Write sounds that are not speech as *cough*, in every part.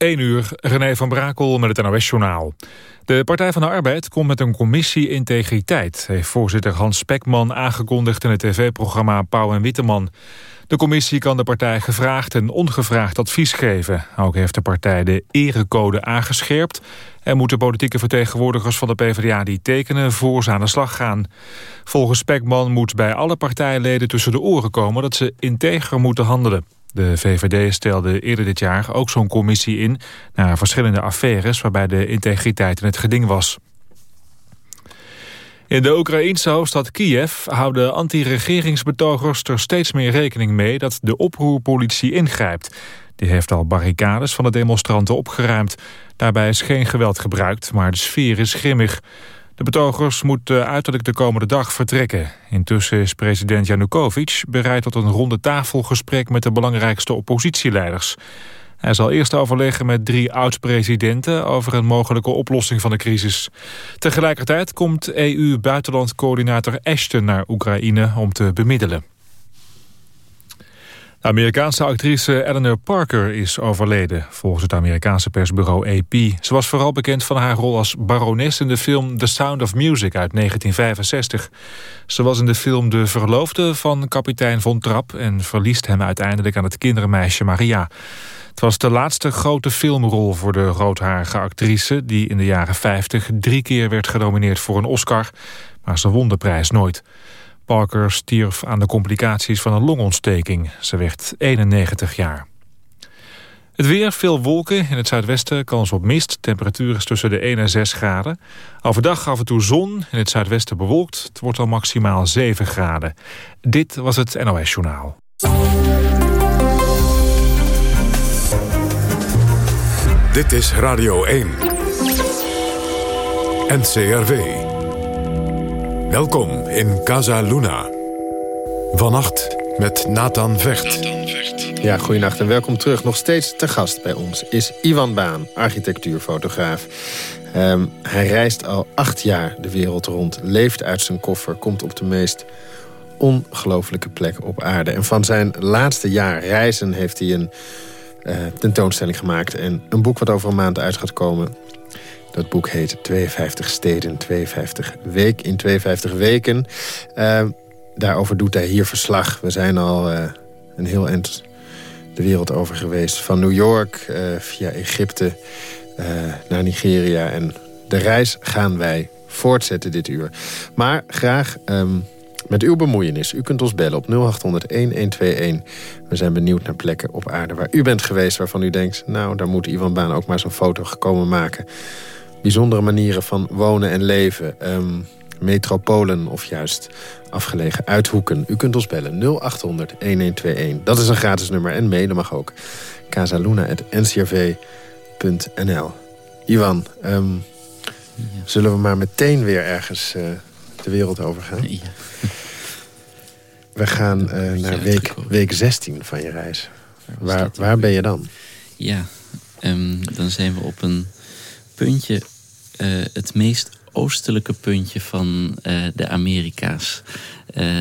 1 uur, René van Brakel met het NOS-journaal. De Partij van de Arbeid komt met een commissie integriteit... heeft voorzitter Hans Spekman aangekondigd in het tv-programma Pauw en Witteman. De commissie kan de partij gevraagd en ongevraagd advies geven. Ook heeft de partij de erecode aangescherpt... en moeten politieke vertegenwoordigers van de PvdA die tekenen... voor ze aan de slag gaan. Volgens Spekman moet bij alle partijleden tussen de oren komen... dat ze integer moeten handelen. De VVD stelde eerder dit jaar ook zo'n commissie in... naar verschillende affaires waarbij de integriteit in het geding was. In de Oekraïense hoofdstad Kiev houden anti-regeringsbetogers er steeds meer rekening mee dat de oproerpolitie ingrijpt. Die heeft al barricades van de demonstranten opgeruimd. Daarbij is geen geweld gebruikt, maar de sfeer is grimmig. De betogers moeten uiterlijk de komende dag vertrekken. Intussen is president Janukovic bereid tot een ronde tafelgesprek met de belangrijkste oppositieleiders. Hij zal eerst overleggen met drie oud-presidenten over een mogelijke oplossing van de crisis. Tegelijkertijd komt EU-buitenlandcoördinator Ashton naar Oekraïne om te bemiddelen. De Amerikaanse actrice Eleanor Parker is overleden, volgens het Amerikaanse persbureau AP. Ze was vooral bekend van haar rol als barones in de film The Sound of Music uit 1965. Ze was in de film de verloofde van kapitein Von Trapp en verliest hem uiteindelijk aan het kindermeisje Maria. Het was de laatste grote filmrol voor de roodharige actrice... die in de jaren 50 drie keer werd genomineerd voor een Oscar... maar ze won de prijs nooit. Parker stierf aan de complicaties van een longontsteking. Ze werd 91 jaar. Het weer, veel wolken. In het zuidwesten kans op mist. Temperatuur is tussen de 1 en 6 graden. Overdag af en toe zon. In het zuidwesten bewolkt. Het wordt al maximaal 7 graden. Dit was het NOS Journaal. Dit is Radio 1. NCRV. Welkom in Casa Luna. Vannacht met Nathan Vecht. Ja, goedenacht en welkom terug. Nog steeds te gast bij ons is Ivan Baan, architectuurfotograaf. Um, hij reist al acht jaar de wereld rond, leeft uit zijn koffer... komt op de meest ongelooflijke plek op aarde. En van zijn laatste jaar reizen heeft hij een uh, tentoonstelling gemaakt. En een boek wat over een maand uit gaat komen. Dat boek heet 52 steden, 52 week in 52 weken. Uh, daarover doet hij hier verslag. We zijn al uh, een heel eind de wereld over geweest. Van New York via Egypte naar Nigeria. En de reis gaan wij voortzetten dit uur. Maar graag... Um, met uw bemoeienis. U kunt ons bellen op 0800-1121. We zijn benieuwd naar plekken op aarde waar u bent geweest... waarvan u denkt, nou, daar moet Ivan Baan ook maar zo'n foto gekomen maken. Bijzondere manieren van wonen en leven. Um, metropolen of juist afgelegen uithoeken. U kunt ons bellen 0800-1121. Dat is een gratis nummer en mailen mag ook. casaluna.ncrv.nl Ivan, um, zullen we maar meteen weer ergens... Uh, de wereld overgaan. Ja. We gaan uh, naar week, week 16 van je reis. Waar, waar ben je dan? Ja, um, dan zijn we op een puntje, het meest oostelijke puntje van uh, de Amerika's.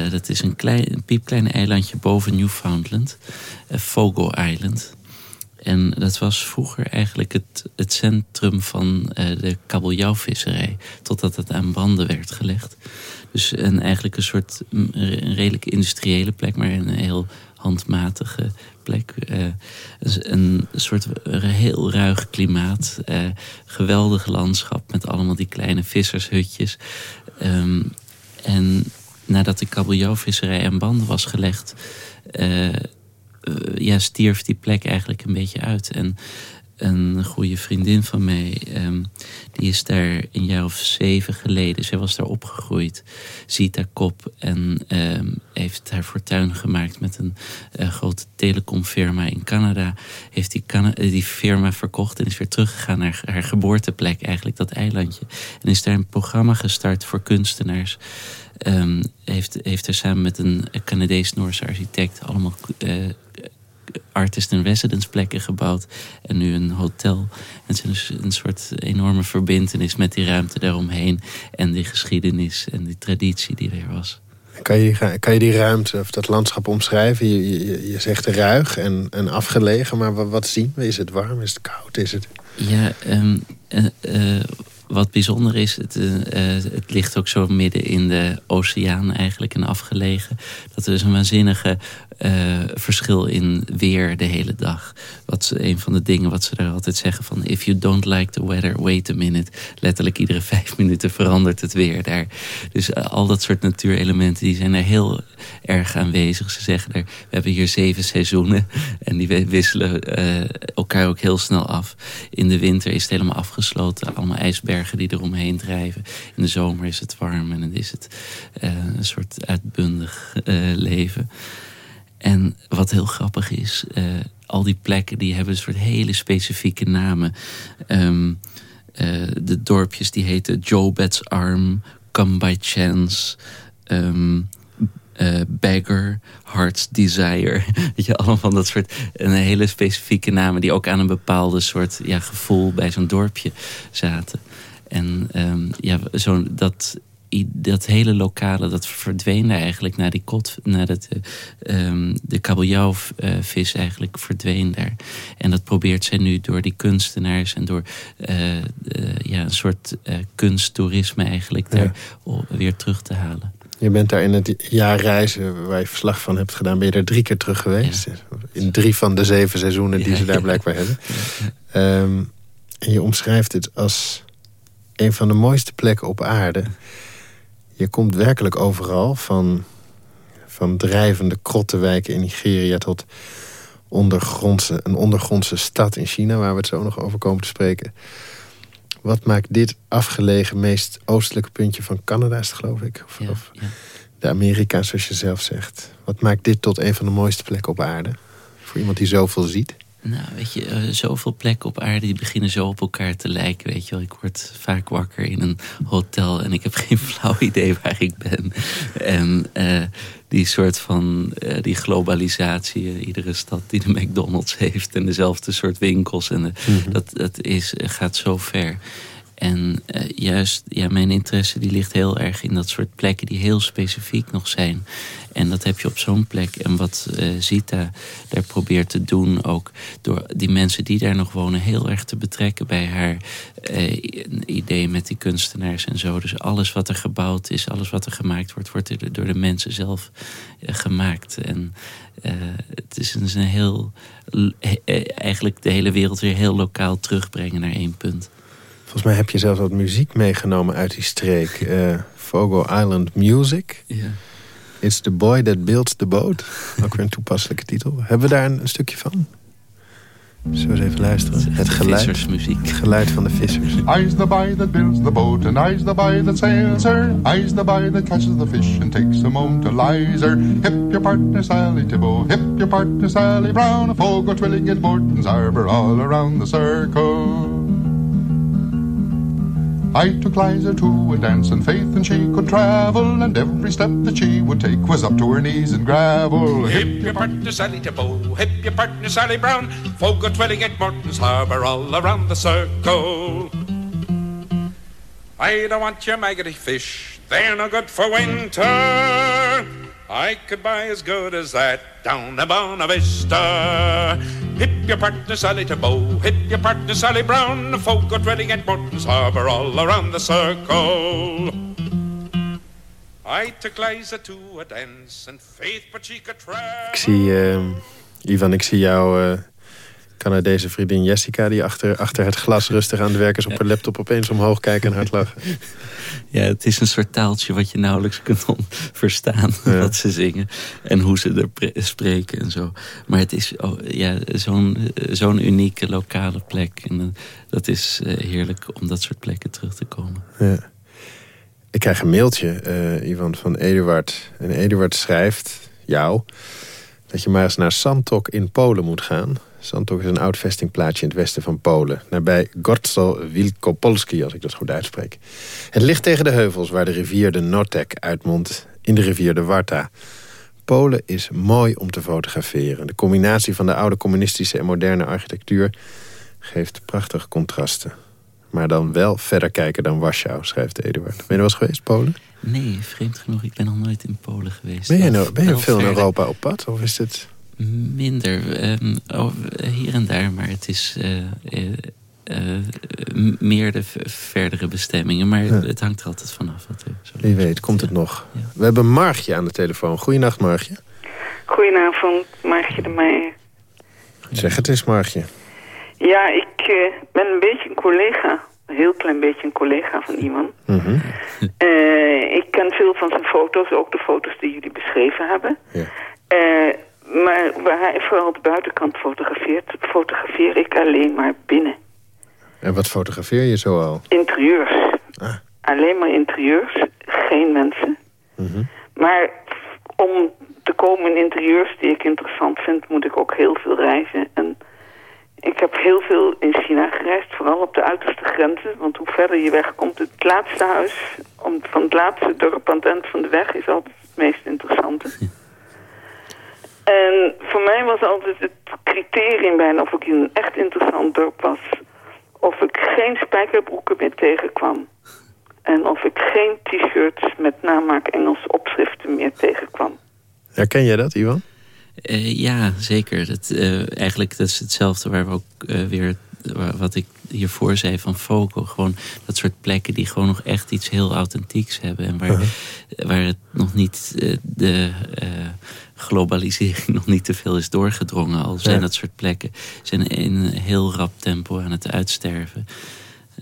dat is een, klein, piepklein eilandje boven Newfoundland, Fogo Island. En dat was vroeger eigenlijk het, het centrum van de kabeljauwvisserij. Totdat het aan banden werd gelegd. Dus een, eigenlijk een soort een redelijk industriële plek, maar een heel handmatige plek. Uh, een soort heel ruig klimaat. Uh, geweldig landschap met allemaal die kleine vissershutjes. Um, en nadat de kabeljauwvisserij aan banden was gelegd... Uh, ja, stierf die plek eigenlijk een beetje uit. En een goede vriendin van mij, um, die is daar een jaar of zeven geleden, zij was daar opgegroeid, Zita Kop, en um, heeft haar fortuin gemaakt met een uh, grote telecomfirma in Canada. Heeft die, Cana die firma verkocht en is weer teruggegaan naar haar geboorteplek, eigenlijk dat eilandje. En is daar een programma gestart voor kunstenaars. Um, heeft, heeft er samen met een Canadees-Noorse architect allemaal uh, artist in residence plekken gebouwd. En nu een hotel. En het is een soort enorme verbindenis met die ruimte daaromheen. En die geschiedenis en die traditie die er was. Kan je, kan je die ruimte of dat landschap omschrijven? Je, je, je zegt ruig en, en afgelegen, maar wat zien we? Is het warm? Is het koud? Is het... Ja, um, wat bijzonder is, het, uh, het ligt ook zo midden in de oceaan eigenlijk en afgelegen. Dat er dus een waanzinnige uh, verschil in weer de hele dag. Wat een van de dingen wat ze daar altijd zeggen van... if you don't like the weather, wait a minute. Letterlijk iedere *laughs* vijf minuten verandert het weer daar. Dus al dat soort natuurelementen die zijn er heel erg aanwezig. Ze zeggen er, we hebben hier zeven seizoenen. *laughs* En die wisselen uh, elkaar ook heel snel af. In de winter is het helemaal afgesloten. Allemaal ijsbergen die eromheen drijven. In de zomer is het warm en dan is het een soort uitbundig leven. En wat heel grappig is, uh, al die plekken die hebben een soort hele specifieke namen. Um, uh, de dorpjes die heten Jobet's Arm, Come by Chance, um, Beggar, Heart's Desire. *laughs* Weet je, allemaal van dat soort een hele specifieke namen die ook aan een bepaalde soort ja, gevoel bij zo'n dorpje zaten. En um, ja, zo, dat dat hele lokale, dat verdween eigenlijk naar die kot, naar dat, um, de kabeljauwvis eigenlijk verdween daar. En dat probeert zij nu door die kunstenaars en door uh, uh, ja, een soort uh, kunsttoerisme eigenlijk daar weer terug te halen. Je bent daar in het jaar reizen waar je verslag van hebt gedaan, ben je er drie keer terug geweest. In drie van de zeven seizoenen die ze daar blijkbaar hebben. Um, en je omschrijft het als een van de mooiste plekken op aarde. Je komt werkelijk overal, van, van drijvende krottenwijken in Nigeria... tot ondergrondse, een ondergrondse stad in China... waar we het zo nog over komen te spreken. Wat maakt dit afgelegen, meest oostelijke puntje van Canada, is het, geloof ik? Of, ja, of de Amerika's, zoals je zelf zegt. Wat maakt dit tot een van de mooiste plekken op aarde? Voor iemand die zoveel ziet. Nou, weet je, uh, zoveel plekken op aarde die beginnen zo op elkaar te lijken. Weet je wel, ik word vaak wakker in een hotel en ik heb *laughs* geen flauw idee waar ik ben. En uh, die soort van, uh, die globalisatie, iedere stad die de McDonald's *laughs* heeft en dezelfde soort winkels. En mm -hmm. dat, dat is, gaat zo ver. En uh, juist, ja, mijn interesse die ligt heel erg in dat soort plekken die heel specifiek nog zijn. En dat heb je op zo'n plek. En wat uh, Zita daar probeert te doen, ook door die mensen die daar nog wonen heel erg te betrekken bij haar uh, idee met die kunstenaars en zo. Dus alles wat er gebouwd is, alles wat er gemaakt wordt, wordt door de mensen zelf gemaakt. En het is een heel, eigenlijk de hele wereld weer heel lokaal terugbrengen naar één punt. Volgens mij heb je zelfs wat muziek meegenomen uit die streek. *laughs* Uh, Fogo Island Music. Yeah. It's the boy that builds the boat. Ook weer een toepasselijke titel. Hebben we daar een, een stukje van? Zullen we eens even luisteren? Het geluid, het geluid van de vissers. I's the boy that builds the boat and I's the boy that sails her. I's the boy that catches the fish and takes them home to Lizer. Hip your partner Sally Thibault, hip your partner Sally Brown. A Fogo Twilling at Morton's Harbour all around the circle. I took Liza to a dance and Faith and she could travel And every step that she would take was up to her knees in gravel. Hip your partner Sally Thibault, hip your partner Sally Brown. Folk are twirling at Morton's Harbour all around the circle. I don't want your maggoty fish, they're no good for winter I could buy as good as that down in Bona Vista. Hip your partner Sally Thibault, hip your partner Sally Brown. Folk got ready at Morton's Harbour all around the circle. I took Liza to a dance and Faith could travel. Ik zie, uh, Ivan, ik zie jou... Uh... Canadese vriendin Jessica... die achter, achter het glas rustig aan het werk is op haar laptop... opeens omhoog kijken en hard lachen. *laughs* Ja, het is een soort taaltje wat je nauwelijks *laughs* kunt verstaan. Ja. Wat ze zingen en hoe ze er spreken en zo. Maar het is oh, ja, zo'n zo'n unieke lokale plek. En uh, dat is uh, heerlijk om dat soort plekken terug te komen. Ja. Ik krijg een mailtje, uh, Ivan, van Eduard. En Eduard schrijft jou dat je maar eens naar Santok in Polen moet gaan. Santok is een oud vestingplaatsje in het westen van Polen. Nabij Gorzel Wielkopolski, als ik dat goed uitspreek. Het ligt tegen de heuvels waar de rivier de Notek uitmondt in de rivier de Warta. Polen is mooi om te fotograferen. De combinatie van de oude communistische en moderne architectuur geeft prachtige contrasten. Maar dan wel verder kijken dan Warschau, schrijft Eduard. Ben je er wel eens geweest, Polen? Nee, vreemd genoeg. Ik ben nog nooit in Polen geweest. Ben je, nou, ben je veel in. Europa op pad? Of is het... Minder. ehm, oh, hier en daar, maar het is eh, eh, eh, meer de verdere bestemmingen. Maar Ja. het hangt er altijd vanaf. Wat er zo Wie weet, komt het nog. Ja. We hebben Margje aan de telefoon. Goeienacht, Margje. Goedenavond, Maartje de Meijer. Zeg het eens, Margje. Ja, ik ben een beetje een collega. Een heel klein beetje een collega van iemand. Mhm. *laughs* Eh, ik ken veel van zijn foto's, ook de foto's die jullie beschreven hebben. Ja. Eh, maar waar hij vooral de buitenkant fotografeert, fotografeer ik alleen maar binnen. En wat fotografeer je zo al? Interieurs. Ah. Alleen maar interieurs, geen mensen. Mhm. Maar om te komen in interieurs die ik interessant vind, moet ik ook heel veel reizen. En ik heb heel veel in China gereisd, vooral op de uiterste grenzen. Want hoe verder je wegkomt, het laatste huis om, van het laatste dorp aan het eind van de weg is altijd het meest interessante. *laughs* En voor mij was altijd het criterium bijna of ik in een echt interessant dorp was. Of ik geen spijkerbroeken meer tegenkwam. En of ik geen t-shirts met namaak Engelse opschriften meer tegenkwam. Herken jij dat, Ivan? Eh, ja, zeker. Dat, eh, eigenlijk dat is hetzelfde waar we ook eh, weer... wa- wat ik hiervoor zei van Foco. Gewoon dat soort plekken die gewoon nog echt iets heel authentieks hebben. En waar, waar het nog niet... eh, de eh, globalisering *laughs* nog niet te veel is doorgedrongen. Al zijn Ja. dat soort plekken zijn in een heel rap tempo aan het uitsterven.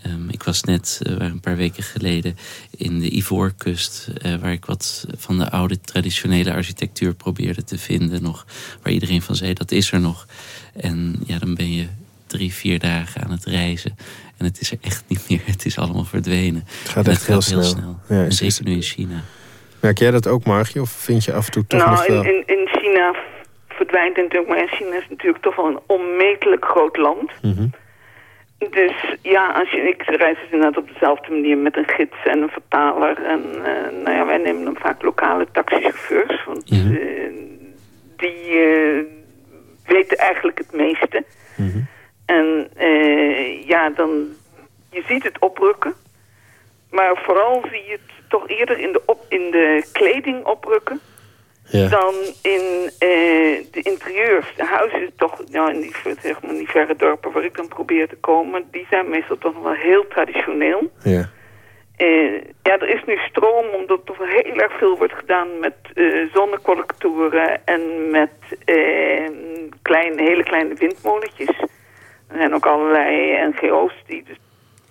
Ehm, ik was net eh, een paar weken geleden in de Ivoorkust, waar ik wat van de oude traditionele architectuur probeerde te vinden. Nog, waar iedereen van zei dat is er nog. En ja, dan ben je drie, vier dagen aan het reizen. En het is er echt niet meer. Het is allemaal verdwenen. Het gaat En echt heel snel. Ja, En is- is- zeker nu in China. Merk jij dat ook, Margje? Of vind je af en toe toch nou, nog wel... in, in, in China verdwijnt het natuurlijk, maar China is natuurlijk toch wel een onmetelijk groot land. Mhm. Dus ja, als je, ik reis dus inderdaad op dezelfde manier met een gids en een vertaler. En eh, nou ja, wij nemen dan vaak lokale taxichauffeurs. Want eh, die eh, weten eigenlijk het meeste. Mhm. En eh, ja, dan, je ziet het oprukken. Maar vooral zie je het toch eerder in de, op, in de kleding oprukken Ja. dan in eh, de interieurs. De huizen toch, nou, in die, zeg maar, die verre dorpen waar ik dan probeer te komen, die zijn meestal toch nog wel heel traditioneel. ja. Eh, ja, er is nu stroom omdat er heel erg veel wordt gedaan met eh, zonnecollectoren en met kleine, hele kleine windmolentjes. Er zijn ook allerlei NGO's die dus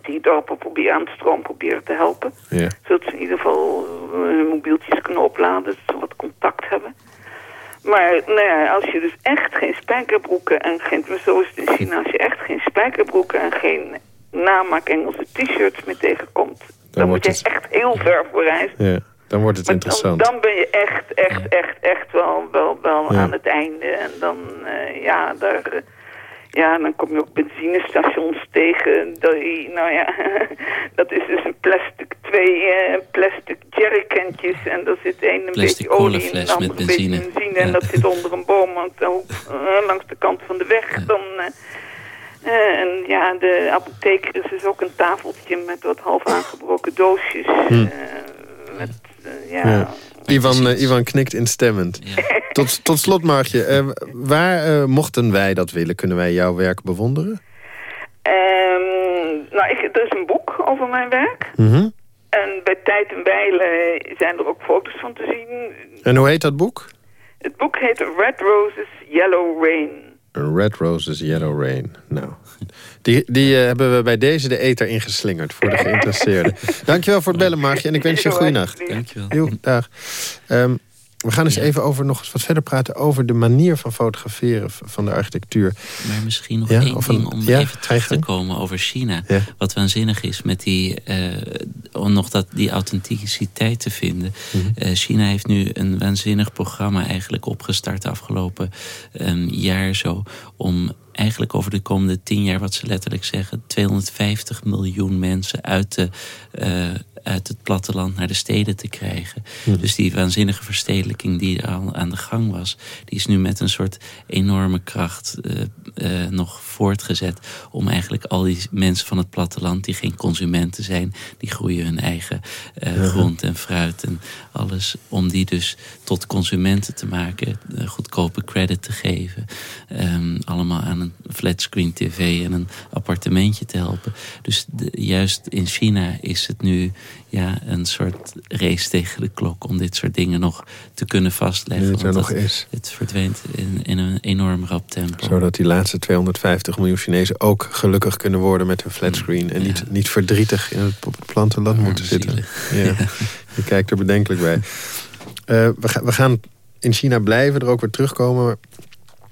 die dorpen proberen aan de stroom proberen te helpen. ja. Zodat ze in ieder geval eh, hun mobieltjes kunnen opladen, dat ze wat contact hebben. Maar nou ja, als je dus echt geen spijkerbroeken en geen, zo is het in China, als je echt geen spijkerbroeken en geen namaak Engelse t-shirts meer tegenkomt, dan, moet wordt je het- echt heel ver voor reizen. ja. Dan wordt het Maar dan, interessant. dan ben je echt, echt, echt, echt wel, wel, wel Ja. aan het einde. En dan, eh, ja, daar, eh, ja, dan kom je ook benzinestations tegen. Dat, je- nou ja, *laughs* dat is dus een plastic, twee eh, plastic jerrycantjes. En daar zit één een Plastic beetje olie in, met een beetje benzine. benzine. En Ja. dat zit onder een boom aan de hoek, eh, langs de kant van de weg. Ja. Dan... en ja, de apotheker is dus ook een tafeltje met wat half aangebroken doosjes. eh, met, ja, Hm. Ja. Ivan, eh, Ivan knikt instemmend. Ja. Tot, tot slot, Margje. eh, waar eh, mochten wij dat willen? Kunnen wij jouw werk bewonderen? Ehm, nou, ik, er is een boek over mijn werk. Mhm. En bij Tijd en Bijlen zijn er ook foto's van te zien. En hoe heet dat boek? Het boek heet Red Roses, Yellow Rain. Red Roses, Yellow Rain. Nou, die, die eh, hebben we bij deze de eter ingeslingerd voor de geïnteresseerden. *laughs* Dankjewel voor het bellen, Margje. En ik wens je een goede nacht. Dankjewel. Jo, dag. Ehm, we gaan eens Ja. even over nog eens wat verder praten over de manier van fotograferen van de architectuur. Maar misschien nog Ja, één of een- ding om ja, even terug te komen over China. Ja. Wat waanzinnig is met die, eh, om nog dat, die authenticiteit te vinden. Mhm. Eh, China heeft nu een waanzinnig programma eigenlijk opgestart de afgelopen ehm, jaar zo. Om eigenlijk over de komende tien jaar, wat ze letterlijk zeggen, 250 miljoen mensen uit de, eh, uit het platteland naar de steden te krijgen. Dus die waanzinnige verstedelijking die al aan de gang was, die is nu met een soort enorme kracht uh, nog voortgezet. Om eigenlijk al die mensen van het platteland, die geen consumenten zijn, die groeien hun eigen uh, grond en fruit en alles. Om die dus tot consumenten te maken, goedkope credit te geven. Um, allemaal aan een flatscreen tv en een appartementje te helpen. Dus juist in China is het nu ja, een soort race tegen de klok om dit soort dingen nog te kunnen vastleggen. Het er nog is. Het verdwijnt in, in een enorm rap tempo. Zodat die laatste 250 miljoen Chinezen ook gelukkig kunnen worden met een flatscreen. En niet, niet verdrietig in het plantenland moeten zitten. *laughs* Ja. Je kijkt er bedenkelijk bij. Uh, we, ga, we gaan in China blijven, er ook weer terugkomen.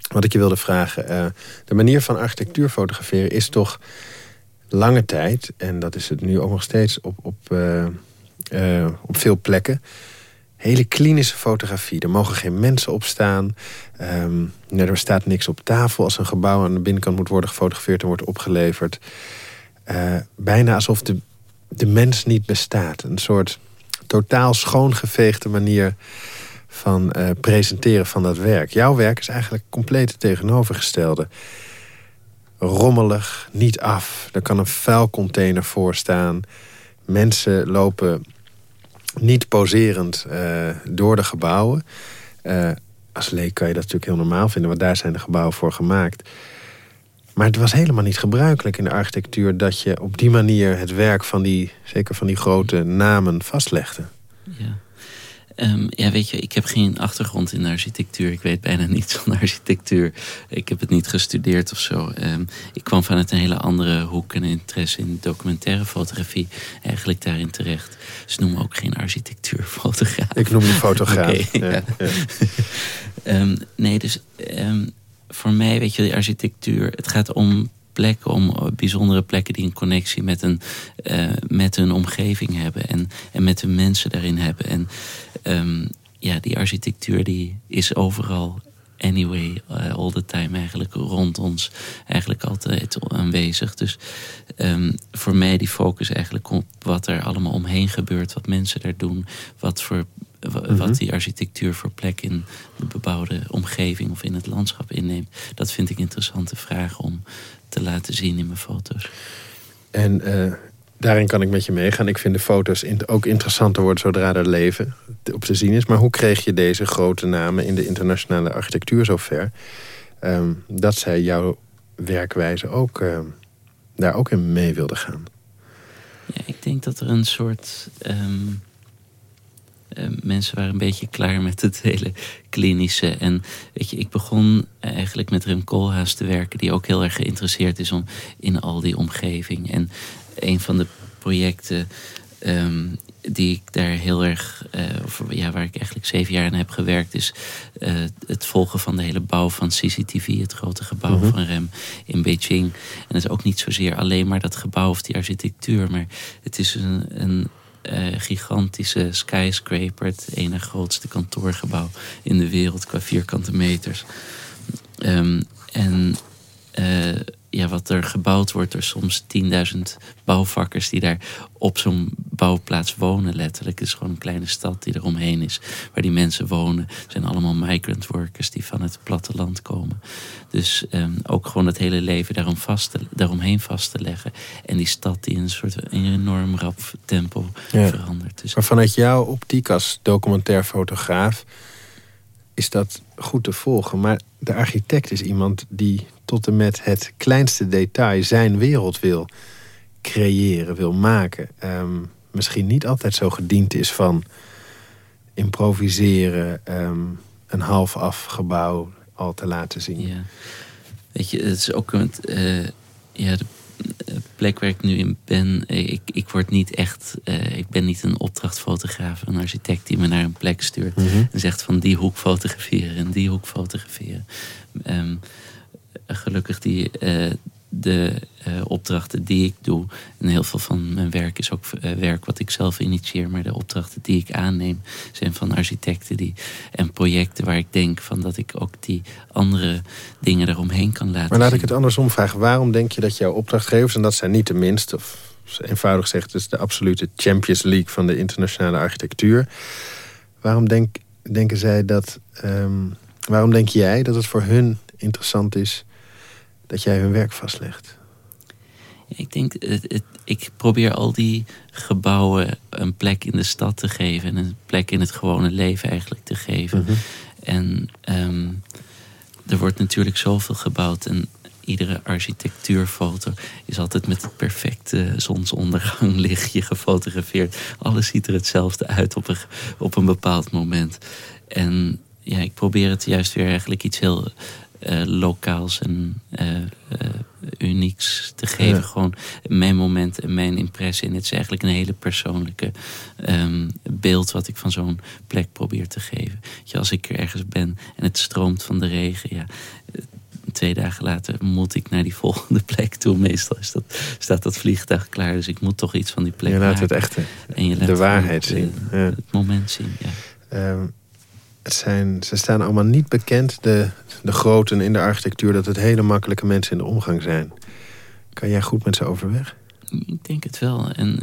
Wat ik je wilde vragen. Uh, de manier van architectuur fotograferen is toch lange tijd... en dat is het nu ook nog steeds op, op, uh, uh, op veel plekken... hele klinische fotografie. Er mogen geen mensen op staan. Um, er staat niks op tafel als een gebouw aan de binnenkant moet worden gefotografeerd... en wordt opgeleverd. bijna alsof de, de mens niet bestaat. Een soort totaal schoongeveegde manier van presenteren van dat werk. Jouw werk is eigenlijk compleet het tegenovergestelde. Rommelig, niet af. Er kan een vuilcontainer voor staan. Mensen lopen niet poserend uh, door de gebouwen. Uh, als leek kan je dat natuurlijk heel normaal vinden... want daar zijn de gebouwen voor gemaakt. Maar het was helemaal niet gebruikelijk in de architectuur... dat je op die manier het werk van die, zeker van die grote namen vastlegde. Ja. Um, ja, weet je, ik heb geen achtergrond in architectuur. Ik weet bijna niets van *laughs* architectuur. Ik heb het niet gestudeerd of zo. Um, ik kwam vanuit een hele andere hoek en interesse in documentaire fotografie eigenlijk daarin terecht. Dus noem me ook geen architectuurfotograaf. Ik noem je fotograaf. *laughs* okay, ja, ja. ja. um, *laughs* nee, dus voor mij, weet je, de architectuur, het gaat om plekken, om bijzondere plekken die een connectie met, een, uh, met hun omgeving hebben en, en met hun mensen daarin hebben. En um, ja, die architectuur die is overal anyway, uh, all the time eigenlijk rond ons eigenlijk altijd aanwezig. Dus um, voor mij die focus eigenlijk op wat er allemaal omheen gebeurt, wat mensen daar doen, wat voor wat mhm. die architectuur voor plek in de bebouwde omgeving of in het landschap inneemt. Dat vind ik interessante vragen om te laten zien in mijn foto's. En uh, daarin kan ik met je meegaan. Ik vind de foto's ook interessanter worden zodra er leven op te zien is. Maar hoe kreeg je deze grote namen in de internationale architectuur zover... Um, dat zij jouw werkwijze ook uh, daar ook in mee wilden gaan? Ja, ik denk dat er een soort... Um, uh, mensen waren een beetje klaar met het hele klinische. En weet je, ik begon eigenlijk met Rem Koolhaas te werken... die ook heel erg geïnteresseerd is om in al die omgeving. En een van de projecten um, die ik daar heel erg, uh, of, ja, waar ik eigenlijk zeven jaar aan heb gewerkt, is uh, het volgen van de hele bouw van CCTV, het grote gebouw mm -hmm. van REM in Beijing. En het is ook niet zozeer alleen maar dat gebouw of die architectuur, maar het is een, een uh, gigantische skyscraper, het ene grootste kantoorgebouw in de wereld qua vierkante meters. Um, en ja, wat er gebouwd wordt er soms 10.000 bouwvakkers die daar op zo'n bouwplaats wonen, letterlijk. Het is gewoon een kleine stad die eromheen is, waar die mensen wonen. Het zijn allemaal migrant workers die van het platteland komen. Dus um, ook gewoon het hele leven daarom vast te, daaromheen vast te leggen. En die stad die in een soort een enorm rap tempo ja. verandert. Dus maar vanuit jouw optiek als documentair fotograaf is dat goed te volgen. Maar de architect is iemand die tot en met het kleinste detail zijn wereld wil creëren, wil maken. Um, misschien niet altijd zo gediend is van improviseren, um, een half af gebouw al te laten zien. Ja. Weet je, het is ook een, uh, ja, de plek waar ik nu in ben, eh, ik, ik word niet echt, uh, ik ben niet een opdrachtfotograaf, een architect die me naar een plek stuurt mm -hmm. en zegt van die hoek fotograferen en die hoek fotograferen. Um, gelukkig die, uh, de uh, opdrachten die ik doe. En heel veel van mijn werk is ook uh, werk wat ik zelf initieer. Maar de opdrachten die ik aanneem zijn van architecten die, en projecten waar ik denk van dat ik ook die andere dingen eromheen kan laten Maar laat zien. ik het andersom vragen. Waarom denk je dat jouw opdrachtgevers, en dat zijn niet de minste, of eenvoudig gezegd, het is de absolute Champions League van de internationale architectuur. Waarom denk, denken zij dat. Ehm, waarom denk jij dat het voor hun interessant is dat jij hun werk vastlegt? Ik denk, het, ik probeer al die gebouwen een plek in de stad te geven en een plek in het gewone leven eigenlijk te geven. Mhm. En ehm, er wordt natuurlijk zoveel gebouwd en iedere architectuurfoto is altijd met het perfecte zonsonderganglichtje *laughs* gefotografeerd. Alles ziet er hetzelfde uit op een, op een bepaald moment. En ja, ik probeer het juist weer eigenlijk iets heel lokaals en uh, unieks te geven. Gewoon mijn moment en mijn impressie. En het is eigenlijk een hele persoonlijke um, beeld wat ik van zo'n plek probeer te geven. Ja, als ik er ergens ben en het stroomt van de regen, ja, twee dagen later moet ik naar die *laughs* volgende plek toe. Meestal is dat, staat dat vliegtuig klaar, dus ik moet toch iets van die plek Je laat het echte, en je laat de waarheid zien. Het moment zien, ja. Um, het zijn, ze staan allemaal niet bekend, de, de groten in de architectuur... dat het hele makkelijke mensen in de omgang zijn. Kan jij goed met ze overweg? Ik denk het wel. En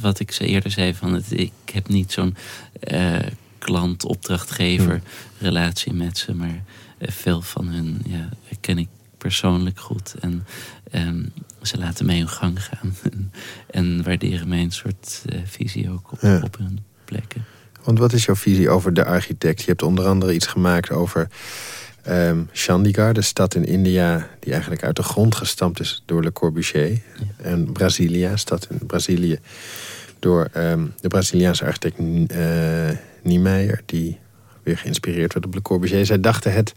wat ik eerder zei, van het, ik heb niet zo'n uh, klant-opdrachtgever relatie met ze. Maar eh, veel van hun ja, ken ik persoonlijk goed. En um, ze laten mij hun gang gaan. *laughs* en waarderen mijn soort uh, visie ook op, op hun plekken. Want wat is jouw visie over de architect? Je hebt onder andere iets gemaakt over um, Chandigarh, de stad in India... die eigenlijk uit de grond gestampt is door Le Corbusier. En Brasilia, stad in Brazilië, door um, de Braziliaanse architect uh, Niemeyer... die weer geïnspireerd werd op Le Corbusier. Zij dachten het,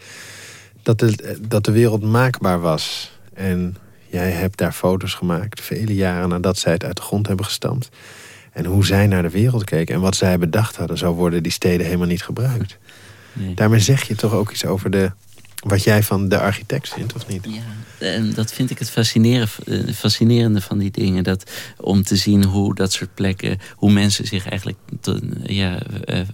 dat, de, dat de wereld maakbaar was. En jij hebt daar foto's gemaakt, vele jaren nadat zij het uit de grond hebben gestampt... En hoe zij naar de wereld keken en wat zij bedacht hadden, zo worden die steden helemaal niet gebruikt. Nee. Daarmee zeg je toch ook iets over de, wat jij van de architect vindt, of niet? Ja, en dat vind ik het eh, fascinerende van die dingen. Dat, om te zien hoe dat soort plekken, hoe mensen zich eigenlijk ja, uh, uh,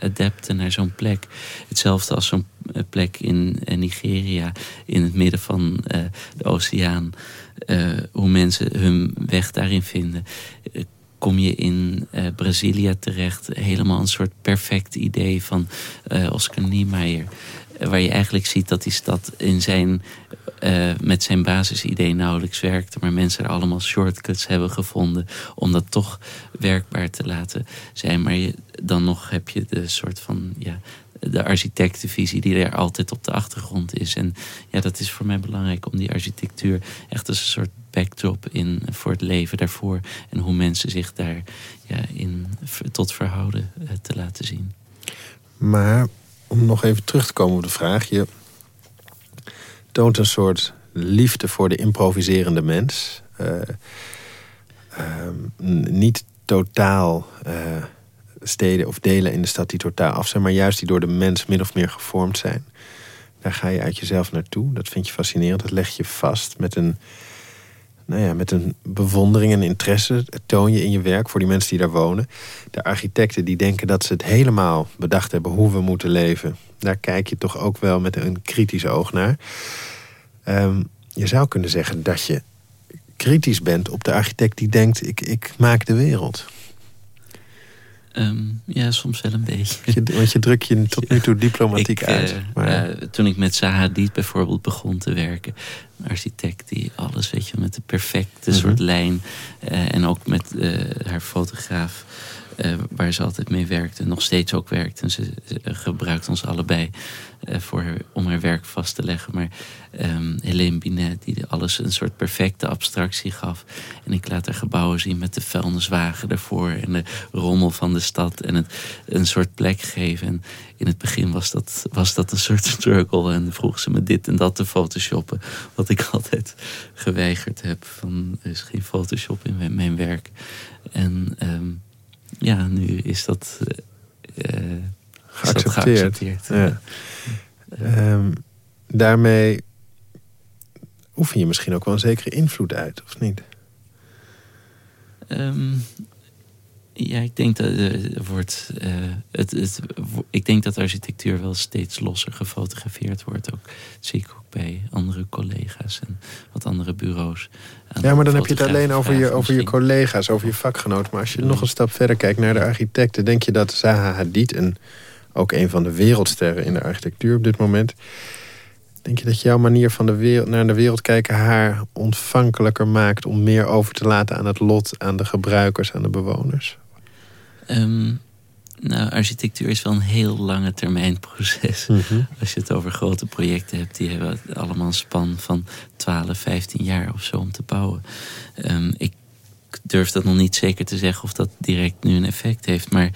adapten naar zo'n plek. Hetzelfde als zo'n plek in Nigeria, in het midden van de oceaan. hoe mensen hun weg daarin vinden kom je in uh, Brazilia terecht. Helemaal een soort perfect idee van uh, Oscar Niemeyer. Uh, waar je eigenlijk ziet dat die stad in zijn, met zijn basisidee nauwelijks werkte. Maar mensen er allemaal shortcuts hebben gevonden. Om dat toch werkbaar te laten zijn. Maar je, dan nog heb je de soort van ja, de architectenvisie die er altijd op de achtergrond is. En ja, dat is voor mij belangrijk om die architectuur echt als een soort backdrop in voor het leven daarvoor. En hoe mensen zich daar ja, in, tot verhouden eh, te laten zien. Maar om nog even terug te komen op de vraag. Je toont een soort liefde voor de improviserende mens. Uh, niet totaal uh, steden of delen in de stad die totaal af zijn, maar juist die door de mens min of meer gevormd zijn. Daar ga je uit jezelf naartoe. Dat vind je fascinerend. Dat leg je vast met een, nou ja, met een bewondering en interesse. Toon je in je werk voor die mensen die daar wonen. De architecten die denken dat ze het helemaal bedacht hebben hoe we moeten leven. Daar kijk je toch ook wel met een kritisch oog naar. Um, je zou kunnen zeggen dat je kritisch bent op de architect die denkt: ik, ik maak de wereld. Um, ja, soms wel een beetje. Want je druk je tot nu toe diplomatiek *laughs* uit. Uh, maar... toen ik met Sahadid bijvoorbeeld begon te werken. Een architect die alles, weet je, met de perfecte mhm. soort lijn. Uh, en ook met uh, haar fotograaf. Waar ze altijd mee werkte, nog steeds ook werkt. En ze, ze gebruikt ons allebei voor, om haar werk vast te leggen. Maar um, Helene Binet, die alles een soort perfecte abstractie gaf. En ik laat haar gebouwen zien met de vuilniswagen ervoor en de rommel van de stad. En het een soort plek geven. En in het begin was dat, was dat een soort *laughs* struggle. En vroeg ze me dit en dat te photoshoppen. Wat ik *laughs* altijd geweigerd heb. Van, er is geen photoshop in mijn werk. En um, ja, nu is dat... Uh, geaccepteerd. geaccepteerd. Ja. Um, daarmee oefen je misschien ook wel een zekere invloed uit, of niet? Um, Ja, ik denk dat uh, wordt. Uh, het, het, ik denk dat architectuur wel steeds losser gefotografeerd wordt. Ook, dat zie ik ook bij andere collega's en wat andere bureaus. Ja, maar dan heb je het alleen over je, over je collega's, over je vakgenoten. Maar als je nog een stap verder kijkt naar de architecten, denk je dat Zaha Hadid, en ook een van de wereldsterren in de architectuur op dit moment. Denk je dat jouw manier van de wereld, naar de wereld kijken haar ontvankelijker maakt om meer over te laten aan het lot, aan de gebruikers, aan de bewoners? Um, nou, architectuur is wel een heel lange termijn proces. Mhm. Als je het over grote projecten hebt, die hebben allemaal een span van 12, 15 jaar of zo om te bouwen. Um, ik durf dat nog niet zeker te zeggen of dat direct nu een effect heeft. Maar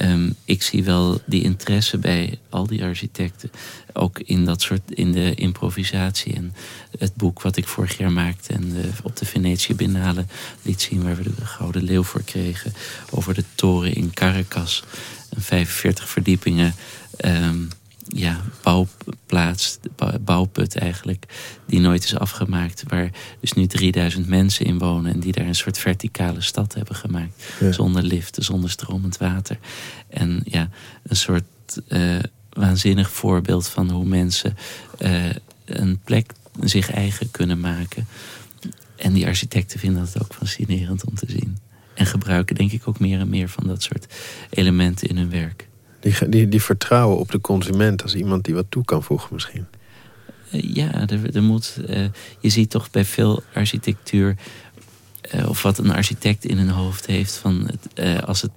um, ik zie wel die interesse bij al die architecten. Ook in dat soort, in de improvisatie. En het boek wat ik vorig jaar maakte en op de Venetië Biennale liet zien waar we de Gouden Leeuw voor kregen. Over de toren in Caracas. Een 45 verdiepingen. Um, ja, bouwplaats, bouwput eigenlijk, die nooit is afgemaakt. Waar dus nu 3000 mensen in wonen en die daar een soort verticale stad hebben gemaakt. Zonder liften, zonder stromend water. En ja, een soort uh, waanzinnig voorbeeld van hoe mensen uh, een plek zich eigen kunnen maken. En die architecten vinden dat ook fascinerend om te zien. En gebruiken denk ik ook meer en meer van dat soort elementen in hun werk. Die, die, die vertrouwen op de consument als iemand die wat toe kan voegen misschien. Eh, ja, er, moet, uh, je ziet toch bij veel architectuur... Uh, of wat een architect in hun hoofd heeft... van het, als het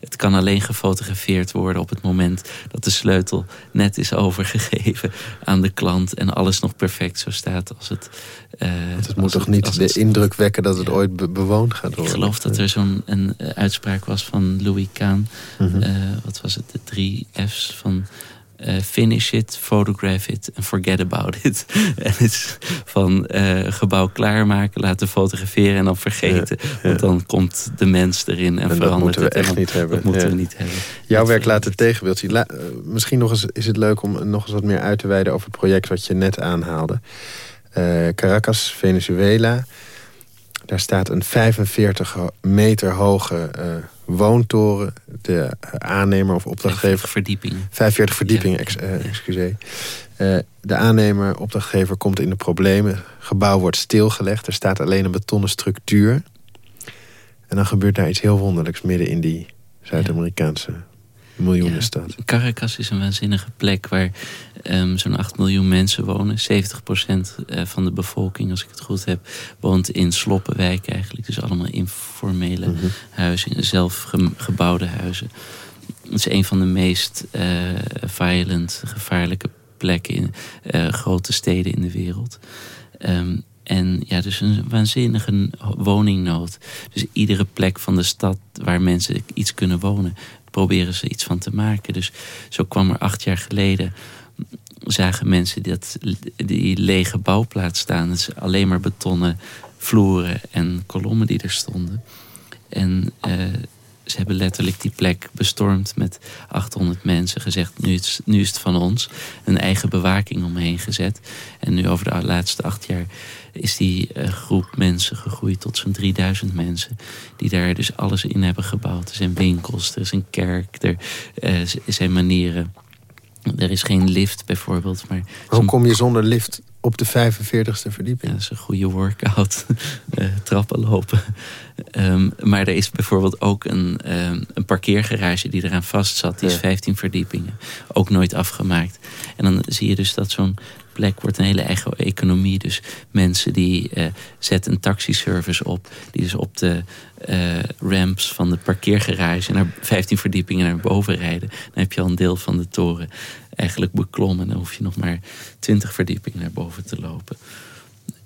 het kan alleen gefotografeerd worden op het moment dat de sleutel net is overgegeven aan de klant en alles nog perfect zo staat als het. Uh, het moet toch niet de indruk wekken dat het ooit bewoond gaat worden? Ik geloof dat er zo'n een uitspraak was van Louis Kahn. Mm wat was het? De drie F's van uh, finish it, photograph it and forget about it. *laughs* en het is van uh, gebouw klaarmaken, laten fotograferen en dan vergeten. Want dan komt de mens erin en, en verandert dat moeten we het. echt niet hebben. Dat moeten we niet hebben. Jouw werk laat het tegenbeeld zien. La, uh, misschien nog eens, is het leuk om nog eens wat meer uit te wijden over het project wat je net aanhaalde. Caracas, Venezuela. Daar staat een 45 meter hoge woontoren. De aannemer of opdrachtgever... 45 verdiepingen. 45 verdiepingen, ex, excuseer. Uh, de aannemer, opdrachtgever komt in de problemen. Het gebouw wordt stilgelegd. Er staat alleen een betonnen structuur. En dan gebeurt daar iets heel wonderlijks midden in die Zuid-Amerikaanse miljoenenstad. Ja, Caracas is een waanzinnige plek waar um, zo'n 8 miljoen mensen wonen. 70% eh, van de bevolking, als ik het goed heb, woont in sloppenwijken eigenlijk. Dus allemaal informele mm -hmm. huizen, zelfgebouwde huizen. Het is een van de meest uh, violent, gevaarlijke plekken in uh, grote steden in de wereld. Um, en ja, dus een waanzinnige woningnood. Dus iedere plek van de stad waar mensen iets kunnen wonen, proberen ze iets van te maken. Dus zo kwam er acht jaar geleden zagen mensen dat, die lege bouwplaats staan. Alleen maar betonnen vloeren en kolommen die er stonden. En uh, ze hebben letterlijk die plek bestormd met 800 mensen. Gezegd, nu is, nu is het van ons. Een eigen bewaking omheen gezet. En nu over de laatste acht jaar is die uh, groep mensen gegroeid tot zo'n 3000 mensen. Die daar dus alles in hebben gebouwd. Er zijn winkels, er is een kerk, er uh, zijn manieren er is geen lift bijvoorbeeld. Maar Hoe kom je zonder lift op de 45ste verdieping? Ja, dat is een goede workout. uh, *laughs* trappen lopen. Um, maar er is bijvoorbeeld ook een, um, een parkeergarage die eraan vast zat. Die is 15 verdiepingen. Ook nooit afgemaakt. En dan zie je dus dat zo'n plek wordt een hele eigen economie. Dus mensen die uh, zetten een taxiservice op. Die dus op de uh, ramps van de parkeergarage naar 15 verdiepingen naar boven rijden. Dan heb je al een deel van de toren eigenlijk beklommen. Dan hoef je nog maar 20 verdiepingen naar boven te lopen.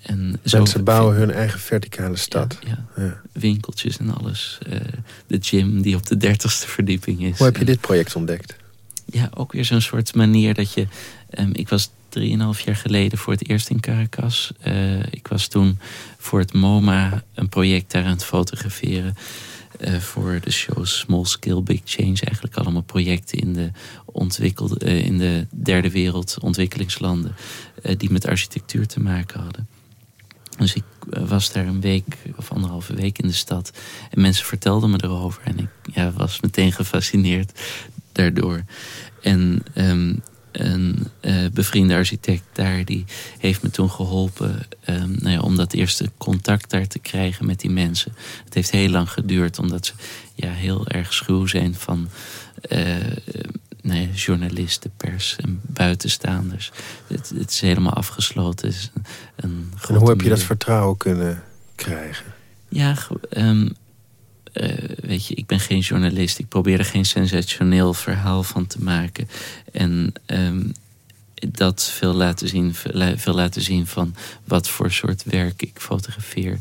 En Mensen bouwen hun eigen verticale stad. Ja, ja. Winkeltjes en alles. Uh, de gym die op de dertigste verdieping is. Hoe heb je dit project ontdekt? Ja, ook weer zo'n soort manier dat je... Um, ik was 3,5 jaar geleden voor het eerst in Caracas. Uh, ik was toen voor het MoMA een project daar aan het fotograferen. Uh, voor de show Small Scale Big Change. Eigenlijk allemaal projecten in de, ontwikkelde, uh, in de derde wereld, ontwikkelingslanden. die met architectuur te maken hadden. Dus ik was daar een week of anderhalve week in de stad. En mensen vertelden me erover. En ik ja, was meteen gefascineerd daardoor. En ehm, een uh, bevriende architect daar, die heeft me toen geholpen um, nou ja, om dat eerste contact daar te krijgen met die mensen. Het heeft heel lang geduurd, omdat ze ja, heel erg schuw zijn van uh, nee, journalisten, pers en buitenstaanders. Het, het is helemaal afgesloten. Is een, een en hoe heb je dat vertrouwen kunnen krijgen? Ja, um, uh, weet je, ik ben geen journalist. Ik probeer er geen sensationeel verhaal van te maken. En um, dat veel laten, zien, veel laten zien van wat voor soort werk ik fotografeer.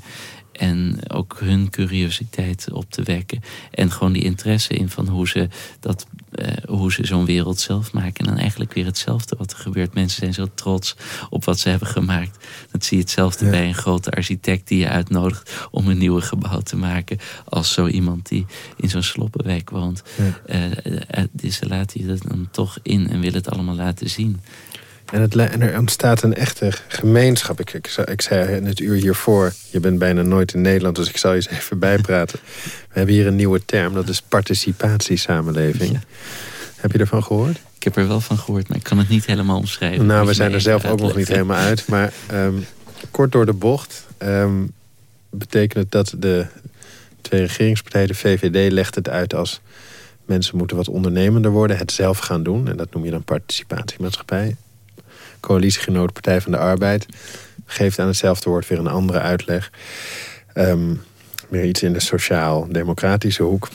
En ook hun curiositeit op te wekken. En gewoon die interesse in van hoe ze, dat, uh, hoe ze zo'n wereld zelf maken. En dan eigenlijk weer hetzelfde wat er gebeurt. Mensen zijn zo trots op wat ze hebben gemaakt. Dat zie je hetzelfde ja. bij een grote architect die je uitnodigt om een nieuwe gebouw te maken. Als zo iemand die in zo'n sloppenwijk woont. Ja. Uh, uh, ze laten je dat dan toch in en willen het allemaal laten zien. En, het, en, er ontstaat een echte gemeenschap. Ik, ik, ik, zei in het uur hiervoor, je bent bijna nooit in Nederland... dus ik zal je eens even bijpraten. We hebben hier een nieuwe term, dat is participatiesamenleving. Ja. Heb je ervan gehoord? Ik heb er wel van gehoord, maar ik kan het niet helemaal omschrijven. Nou, we zijn er zelf ook nog niet helemaal uit. Maar um, kort door de bocht um, betekent het dat de twee regeringspartijen... de VVD legt het uit als mensen moeten wat ondernemender worden... het zelf gaan doen, en dat noem je dan participatiemaatschappij coalitiegenoot Partij van de Arbeid... geeft aan hetzelfde woord weer een andere uitleg. Um, meer iets in de sociaal-democratische hoek.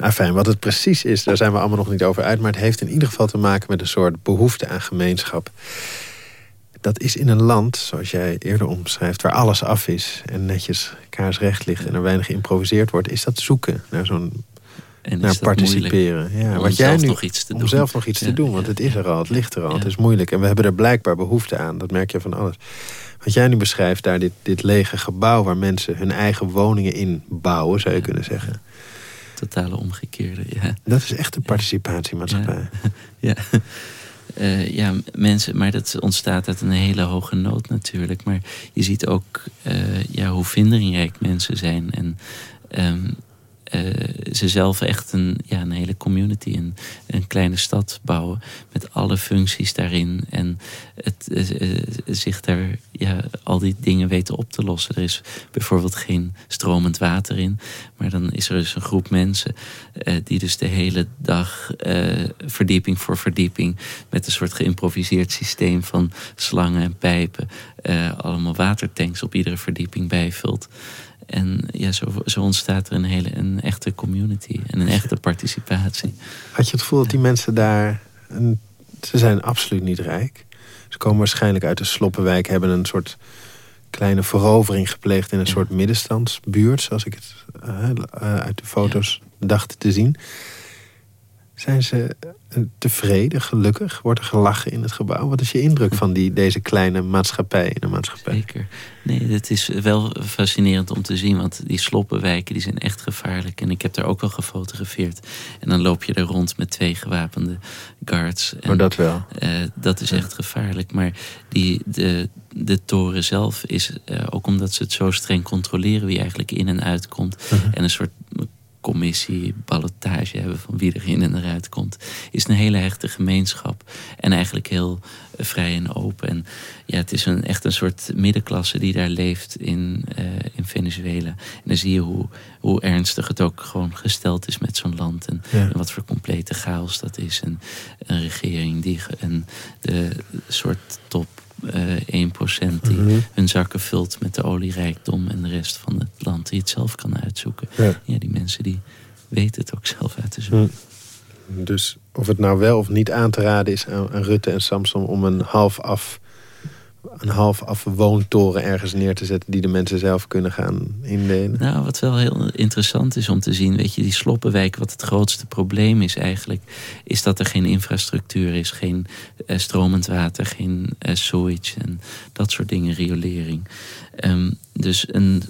Enfin, wat het precies is, daar zijn we allemaal nog niet over uit... maar het heeft in ieder geval te maken met een soort behoefte aan gemeenschap. Dat is in een land, zoals jij eerder omschrijft... waar alles af is en netjes kaarsrecht ligt... en er weinig geïmproviseerd wordt... is dat zoeken naar zo'n en naar participeren. Ja, om wat jij nu, nog iets te om doen. zelf nog iets Ja, te doen, ja, want het is er al, het ligt er al, het is moeilijk. En we hebben er blijkbaar behoefte aan, dat merk je van alles. Wat jij nu beschrijft, daar dit, dit lege gebouw... waar mensen hun eigen woningen in bouwen, zou je kunnen zeggen. Totale omgekeerde, ja. Dat is echt een participatiemaatschappij. Ja. *laughs* Eh, ja, mensen, maar dat ontstaat uit een hele hoge nood natuurlijk. Maar je ziet ook eh, ja, hoe vindingrijk mensen zijn. En ehm, eh, ze zelf echt een, ja, een hele community, een, een kleine stad bouwen. Met alle functies daarin. En het, eh, eh, zich daar ja, al die dingen weten op te lossen. Er is bijvoorbeeld geen stromend water in. Maar dan is er dus een groep mensen die dus de hele dag verdieping voor verdieping met een soort geïmproviseerd systeem van slangen en pijpen allemaal watertanks op iedere verdieping bijvult. En ja, zo, zo ontstaat er een hele een echte community en een echte participatie. Had je het gevoel dat die mensen daar... Een, ze zijn absoluut niet rijk. Ze komen waarschijnlijk uit de Sloppenwijk... hebben een soort kleine verovering gepleegd... in een Ja. soort middenstandsbuurt... zoals ik het eh, eh, uit de foto's dacht te zien. Zijn ze eh, tevreden, gelukkig? Wordt er gelachen in het gebouw? Wat is je indruk van die, deze kleine maatschappij in de maatschappij? Zeker. Nee, het is wel fascinerend om te zien. Want die sloppenwijken die zijn echt gevaarlijk. En ik heb daar ook wel gefotografeerd. En dan loop je er rond met twee gewapende guards. En, Maar dat wel. eh, dat is echt gevaarlijk. Maar die, de, de toren zelf is, eh, ook omdat ze het zo streng controleren... wie eigenlijk in en uitkomt. En een soort commissie, ballotage hebben van wie er in en eruit komt. Is een hele hechte gemeenschap. En eigenlijk heel eh, vrij en open. En ja, het is een, echt een soort middenklasse die daar leeft in, eh, in Venezuela. En dan zie je hoe, hoe ernstig het ook gewoon gesteld is met zo'n land. En, Ja. en wat voor complete chaos dat is. En een regering die en de soort top eh 1% die Mhm. hun zakken vult met de olierijkdom. En de rest van het land die het zelf kan uitzoeken. Ja. Ja, die mensen die weten het ook zelf uit te zoeken. Hm. Dus of het nou wel of niet aan te raden is aan, aan Rutte en Samson... om een half af, een half af woontoren ergens neer te zetten... die de mensen zelf kunnen gaan indelen. Nou, wat wel heel interessant is om te zien, weet je, die sloppenwijk, wat het grootste probleem is eigenlijk, is dat er geen infrastructuur is, geen eh, stromend water, geen eh sewage en dat soort dingen, riolering. Ehm, dus een,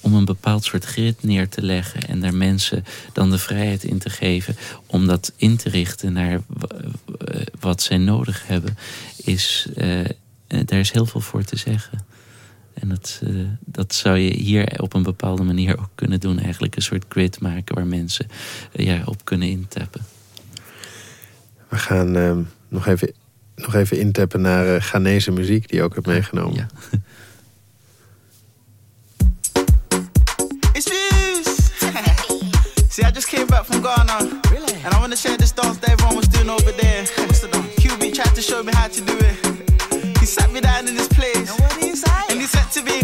om een bepaald soort grid neer te leggen en daar mensen dan de vrijheid in te geven om dat in te richten naar wat zij nodig hebben, is, eh, daar is heel veel voor te zeggen. En dat, uh, dat zou je hier op een bepaalde manier ook kunnen doen. Eigenlijk een soort grid maken waar mensen uh, ja, op kunnen intappen. We gaan uh, nog, even, nog even intappen naar Ghanese muziek die je ook hebt meegenomen. Ja. *laughs* See, I just came back from Ghana. Really? And I want to share this dance that everyone was doing over there. What's the dance? QB tried to show me how to do it. Sat me down in this place. And he said to me,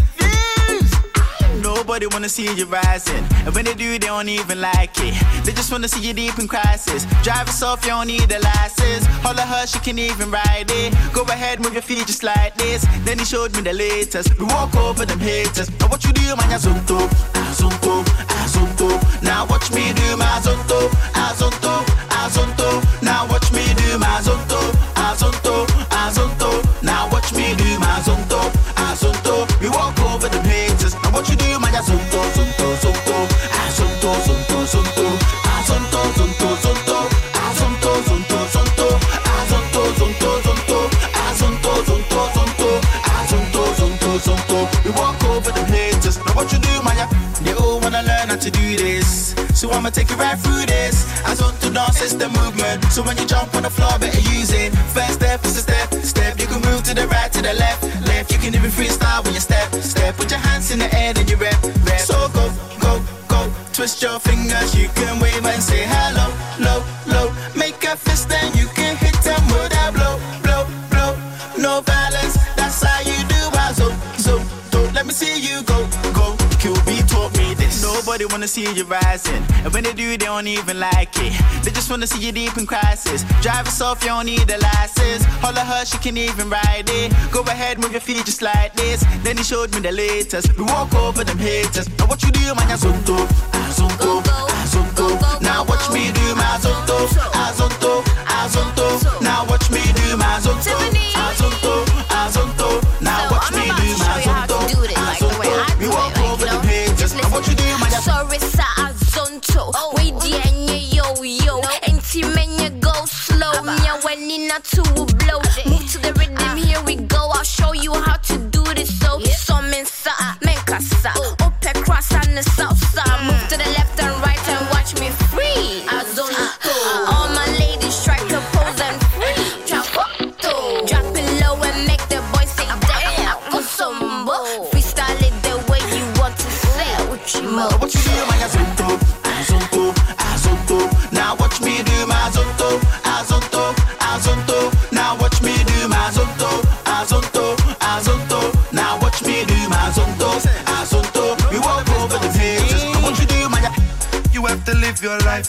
Nobody wanna see you rising. And when they do, they don't even like it. They just wanna see you deep in crisis. Drive yourself, you don't need a license. Holler her, she can even ride it. Go ahead, move your feet just like this. Then he showed me the latest. We walk over them haters. Now what you do, man, azonto, azonto, azonto. Now watch me do my azonto, azonto, azonto. Now watch me do my azonto, azonto, azonto. Now watch me do my azonto, azonto. We walk over them haters. Now what you do, man, azonto, zonto, zonto, azonto, zonto, zonto, azonto, zonto, zonto, azonto, zonto, zonto, azonto, zonto, zonto, azonto, zonto, zonto, azonto, zonto, zonto. We walk over them haters. Now what you do, ya? They all wanna learn how to do this. So I'ma take you right through this. As on to dance, it's the movement. So when you jump on the floor, better use it. First step is a step, can even freestyle when you step, step. Put your hands in the air, then you rep, rep. So go, go, go. Twist your fingers, you can wave and say hello, see you rising. And when they do, they don't even like it. They just wanna see you deep in crisis. Drive yourself, you don't need a license. Holler her, she can even ride it. Go ahead, move your feet just like this. Then he showed me the latest. We walk over them haters. Now what you do, man, azonto, azonto, azonto. Now watch me do my azonto, azonto, azonto. Now watch me do my azonto, azonto, azonto. Slow. Nya when in a two blow. Move to the rhythm, ah. here we go. I'll show you how to do this. So, some sa, men kasa. Up across on the south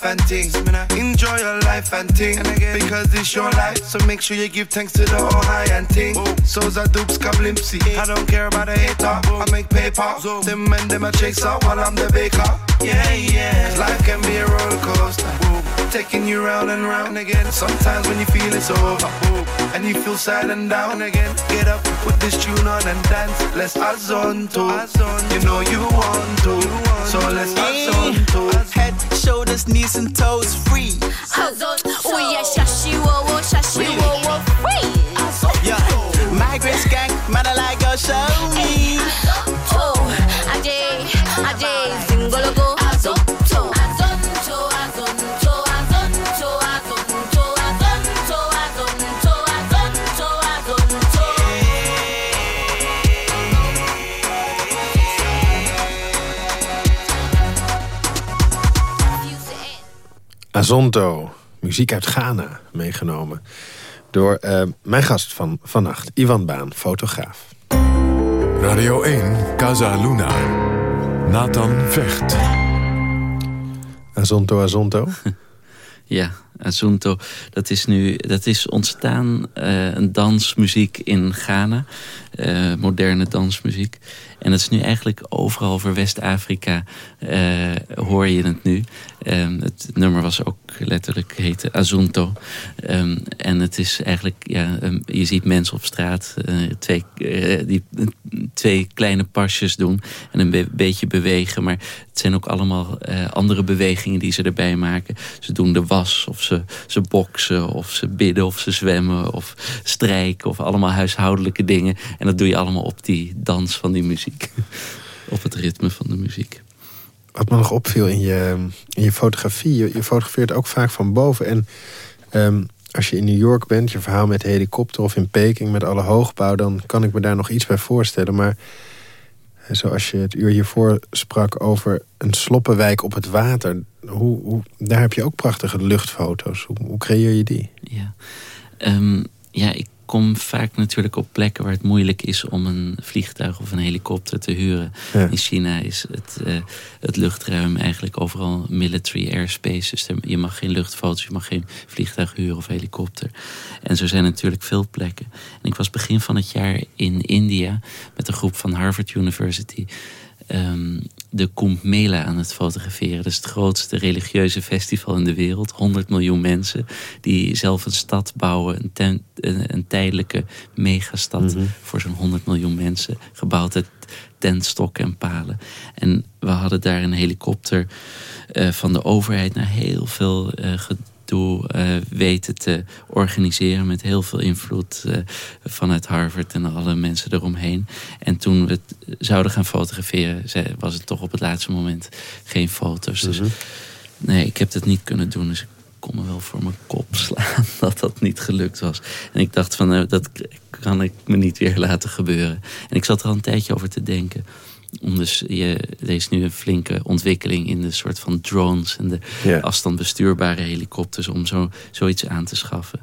live your life and things. Enjoy your life and things. Because it's your life, so make sure you give thanks to the all high and thing. So's a dupes kablimpsy. I don't care about a hater. I make paper. Them men, them a chaser while I'm the baker. Yeah, yeah. Life can be a roller coaster. Taking you round and round again. Sometimes when you feel it's over. And you feel sad and down again. Get up, put this tune on and dance. Let's azonto. You know you want to. So let's azonto. Head, shoulders, knees, and toes free. Azonto. Oh yeah, shashi wo wo, shashi wo wo, free. Yeah, migrants gang, man, I like go show me. Azonto, muziek uit Ghana, meegenomen. Door eh, mijn gast van vannacht, Ivan Baan, fotograaf. Radio 1, Casa Luna. Nathan Vecht. Azonto, Azonto. *laughs* Ja, Azunto, dat is nu dat is ontstaan, eh, een dansmuziek in Ghana. Eh, moderne dansmuziek. En dat is nu eigenlijk overal over West-Afrika eh, hoor je het nu. Ehm, het nummer was ook letterlijk heette Azunto. Ehm, en het is eigenlijk, ja, ehm, je ziet mensen op straat eh, twee, die twee kleine pasjes doen en een be- beetje bewegen. Maar het zijn ook allemaal andere bewegingen die ze erbij maken. Ze doen de was, of ze, ze boksen, of ze bidden, of ze zwemmen, of strijken, of allemaal huishoudelijke dingen. En dat doe je allemaal op die dans van die muziek. *laughs* op het ritme van de muziek. Wat me nog opviel in je, in je fotografie, je, je fotografeert ook vaak van boven. En ehm, als je in New York bent, je verhaal met helikopter of in Peking met alle hoogbouw, dan kan ik me daar nog iets bij voorstellen. Maar zoals je het uur hiervoor sprak over een sloppenwijk op het water, hoe, hoe daar heb je ook prachtige luchtfoto's. Hoe, hoe creëer je die? Ja, um, ja ik kom vaak natuurlijk op plekken waar het moeilijk is om een vliegtuig of een helikopter te huren. In China is het, uh, het luchtruim eigenlijk overal military airspace. Dus je mag geen luchtfoto's, je mag geen vliegtuig huren of helikopter. En zo zijn natuurlijk veel plekken. En ik was begin van het jaar in India met een groep van Harvard University. Um, de Kumbh Mela aan het fotograferen. Dat is het grootste religieuze festival in de wereld. 100 miljoen mensen die zelf een stad bouwen. Een, een, tijdelijke megastad mm voor zo'n 100 miljoen mensen. Gebouwd uit tentstokken en palen. En we hadden daar een helikopter uh, van de overheid naar heel veel uh, toe uh, weten te organiseren met heel veel invloed uh, vanuit Harvard en alle mensen eromheen. En toen we het zouden gaan fotograferen, was het toch op het laatste moment geen foto's. Dus mhm. nee, ik heb het niet kunnen doen. Dus ik kon me wel voor mijn kop *laughs* slaan dat dat niet gelukt was. En ik dacht van, uh, dat kan ik me niet weer laten gebeuren. En ik zat er al een tijdje over te denken om dus je, er is nu een flinke ontwikkeling in de soort van drones en de ja. afstandbestuurbare helikopters om zo, zoiets aan te schaffen.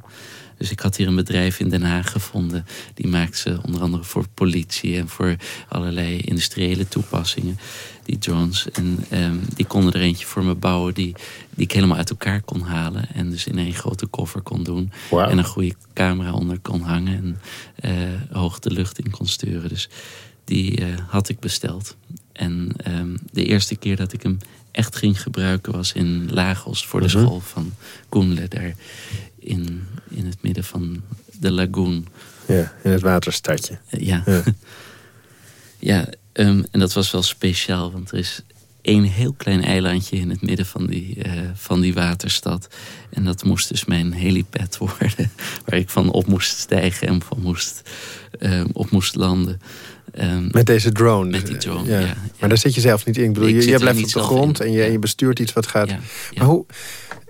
Dus ik had hier een bedrijf in Den Haag gevonden. Die maakt ze onder andere voor politie en voor allerlei industriële toepassingen. Die drones. En um, die konden er eentje voor me bouwen die, die ik helemaal uit elkaar kon halen. En dus in één grote koffer kon doen. En een goede camera onder kon hangen. En uh, hoog de lucht in kon sturen. Dus die uh, had ik besteld. En um, de eerste keer dat ik hem echt ging gebruiken was in Lagos voor de mhm. school van Koenle. Daar in, in het midden van de lagoon. Ja, in het waterstadje. Uh, ja. Ja, *laughs* ja um, en dat was wel speciaal, want er is één heel klein eilandje in het midden van die, uh, van die waterstad. En dat moest dus mijn helipad *laughs* worden, waar ik van op moest stijgen en van moest, uh, op moest landen. Um, met deze drone. Met die drone, ja. ja, Maar daar zit je zelf niet in. Ik bedoel, je, je blijft op de grond en je, je, bestuurt iets wat gaat. Maar hoe,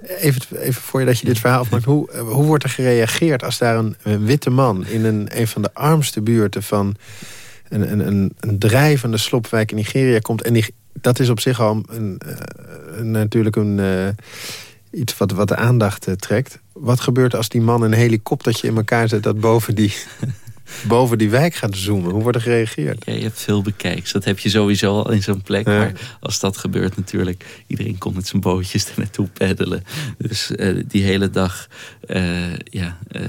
even, even voor je dat je dit verhaal afmaakt, hoe, hoe wordt er gereageerd als daar een, een, witte man in een, een van de armste buurten van een, een, een, een drijvende slopwijk in Nigeria komt? En die, dat is op zich al een, eh, een natuurlijk een, uh, iets wat, wat de aandacht uh, trekt. Wat gebeurt als die man een helikoptertje in elkaar zet dat boven die boven die wijk gaat zoomen. Hoe wordt er gereageerd? Ja, je hebt veel bekijks. Dat heb je sowieso al in zo'n plek. Maar als dat gebeurt natuurlijk... iedereen komt met zijn bootjes *laughs* er naartoe peddelen. Dus uh, die hele dag uh, ja, uh,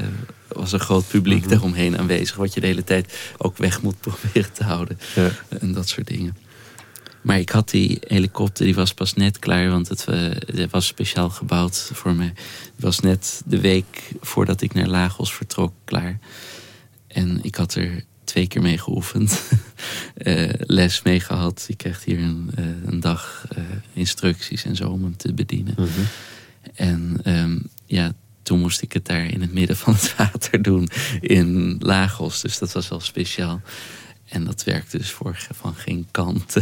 was een groot publiek mm daaromheen aanwezig. Wat je de hele tijd ook weg moet *laughs* proberen te houden. Ja. En dat soort dingen. Maar ik had die helikopter, die was pas net klaar, want het, het was speciaal gebouwd voor me. Het was net de week voordat ik naar Lagos vertrok klaar. En ik had er twee keer mee geoefend. uh, *laughs* les mee gehad. Je krijgt hier een, uh, een dag uh, instructies en zo om hem te bedienen. -hmm. En um, ja, toen moest ik het daar in het midden van het *laughs* water doen. In Lagos. Dus dat was wel speciaal. En dat werkte dus voor van geen kant.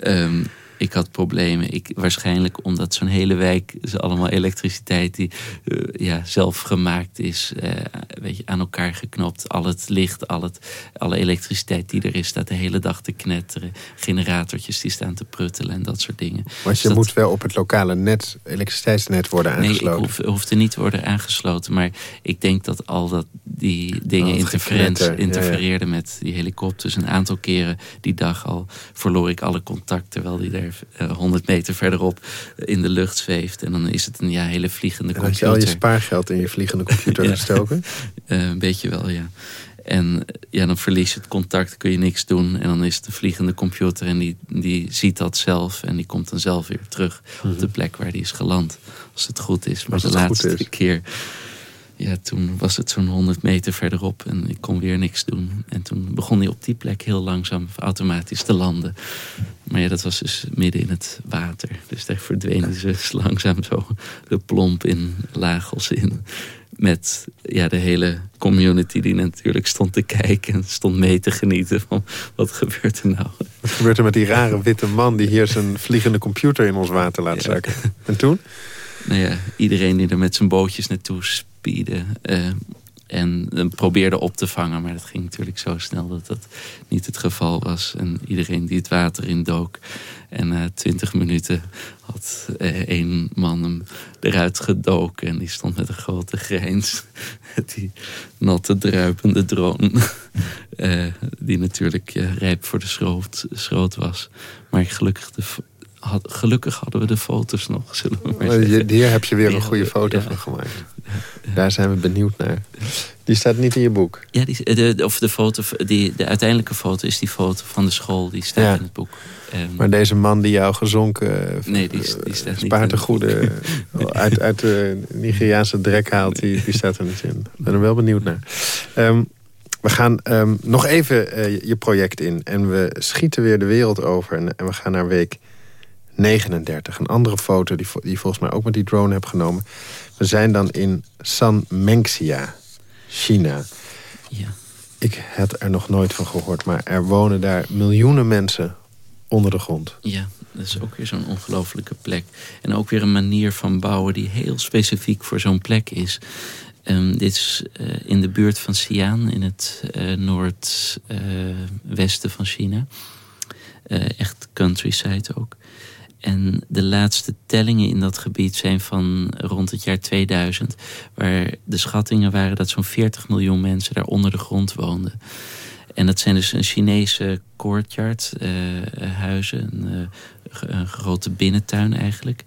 um, *laughs* ik had problemen. Ik, waarschijnlijk omdat zo'n hele wijk is allemaal elektriciteit die uh, ja, zelf gemaakt is. Uh, weet je, aan elkaar geknopt. Al het licht, al het, alle elektriciteit die er is, staat de hele dag te knetteren. Generatortjes die staan te pruttelen en dat soort dingen. Maar je dus moet wel op het lokale net, elektriciteitsnet worden aangesloten. Nee, ik hoef, hoefde niet te worden aangesloten. Maar ik denk dat al dat die dingen oh, interfereerden met die helikopters. Een aantal keren die dag al verloor ik alle contact terwijl die daar 100 eh, meter verderop in de lucht zweeft. En dan is het een ja, hele vliegende en computer. Heb je al je spaargeld in je vliegende computer *laughs* gestoken? Uh, *laughs* een beetje wel, ja. En ja, dan verlies je het contact, kun je niks doen. En dan is het een vliegende computer en die, die ziet dat zelf. En die komt dan zelf weer terug op de mhm. plek waar die is geland. Als het goed is. Maar de laatste keer ja, toen was het zo'n 100 meter verderop en ik kon weer niks doen. En toen begon hij op die plek heel langzaam automatisch te landen. Maar ja, dat was dus midden in het water. Dus daar verdwenen ze langzaam zo de plomp in Lagos in. met ja, de hele community die natuurlijk stond te kijken en stond mee te genieten van wat gebeurt er nou. Wat gebeurt er met die rare witte man die hier zijn vliegende computer in ons water laat zakken? En toen? Nou ja, iedereen die er met zijn bootjes naartoe spiedde. Uh, en uh, probeerde op te vangen, maar dat ging natuurlijk zo snel dat dat niet het geval was. En iedereen die het water in dook. En na twintig minuten had één man hem eruit gedoken. En die stond met een grote grijns. *laughs* die natte, druipende drone. *laughs* die natuurlijk rijp voor de schroot, schroot was. Maar gelukkig de had, gelukkig hadden we de foto's nog, zullen we maar zeggen. Hier heb je weer een goede foto van gemaakt. Daar zijn we benieuwd naar. Die staat niet in je boek? Ja, die, de, of de, foto, die, de uiteindelijke foto is die foto van de school. Die staat in het boek. Um, maar deze man die jou gezonken nee, die, die staat spaart een goede *laughs* uit, uit de Nigeriaanse drek haalt, die, die staat er niet in. Ik ben er wel benieuwd naar. Um, we gaan um, nog even uh, je project in. En we schieten weer de wereld over. En, en we gaan naar week 39. Een andere foto die, die volgens mij ook met die drone heb genomen. We zijn dan in San Mengxia, China. Ja. Ik had er nog nooit van gehoord, maar er wonen daar miljoenen mensen onder de grond. Ja, dat is ook weer zo'n ongelofelijke plek. En ook weer een manier van bouwen die heel specifiek voor zo'n plek is. Um, dit is uh, in de buurt van Xi'an, in het uh, noordwesten uh, van China. echt countryside ook. En de laatste tellingen in dat gebied zijn van rond het jaar 2000, waar de schattingen waren dat zo'n 40 miljoen mensen daar onder de grond woonden. En dat zijn dus een Chinese courtyard, uh, huizen, een, uh, een, grote binnentuin eigenlijk.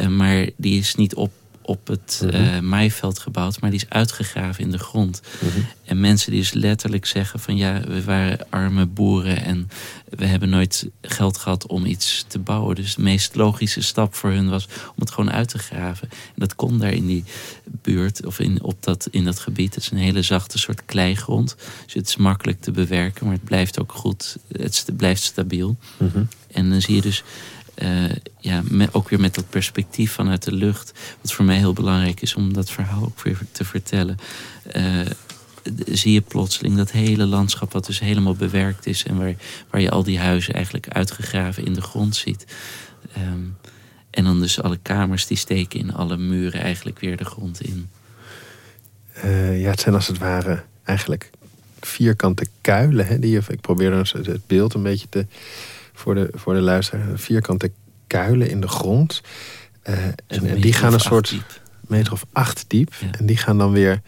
Uh, maar die is niet op op het uh, maaiveld gebouwd, maar die is uitgegraven in de grond. Mhm. En mensen die dus letterlijk zeggen van ja, we waren arme boeren en we hebben nooit geld gehad om iets te bouwen. Dus de meest logische stap voor hun was om het gewoon uit te graven. En dat kon daar in die buurt of in, op dat, in dat gebied. Het is een hele zachte soort kleigrond. Dus het is makkelijk te bewerken, maar het blijft ook goed. Het blijft stabiel. Mhm. En dan zie je dus uh, ja, met, ook weer met dat perspectief vanuit de lucht. Wat voor mij heel belangrijk is om dat verhaal ook weer te vertellen. Uh, zie je plotseling dat hele landschap wat dus helemaal bewerkt is. En waar, waar je al die huizen eigenlijk uitgegraven in de grond ziet. Um, en dan dus alle kamers die steken in alle muren eigenlijk weer de grond in. Uh, ja, het zijn als het ware eigenlijk vierkante kuilen. Hè, die ik probeer dan het beeld een beetje te voor de, voor de luisteraar. Vierkante kuilen in de grond. Uh, en, en, die gaan een soort diep. meter of acht diep. Ja. En die gaan dan weer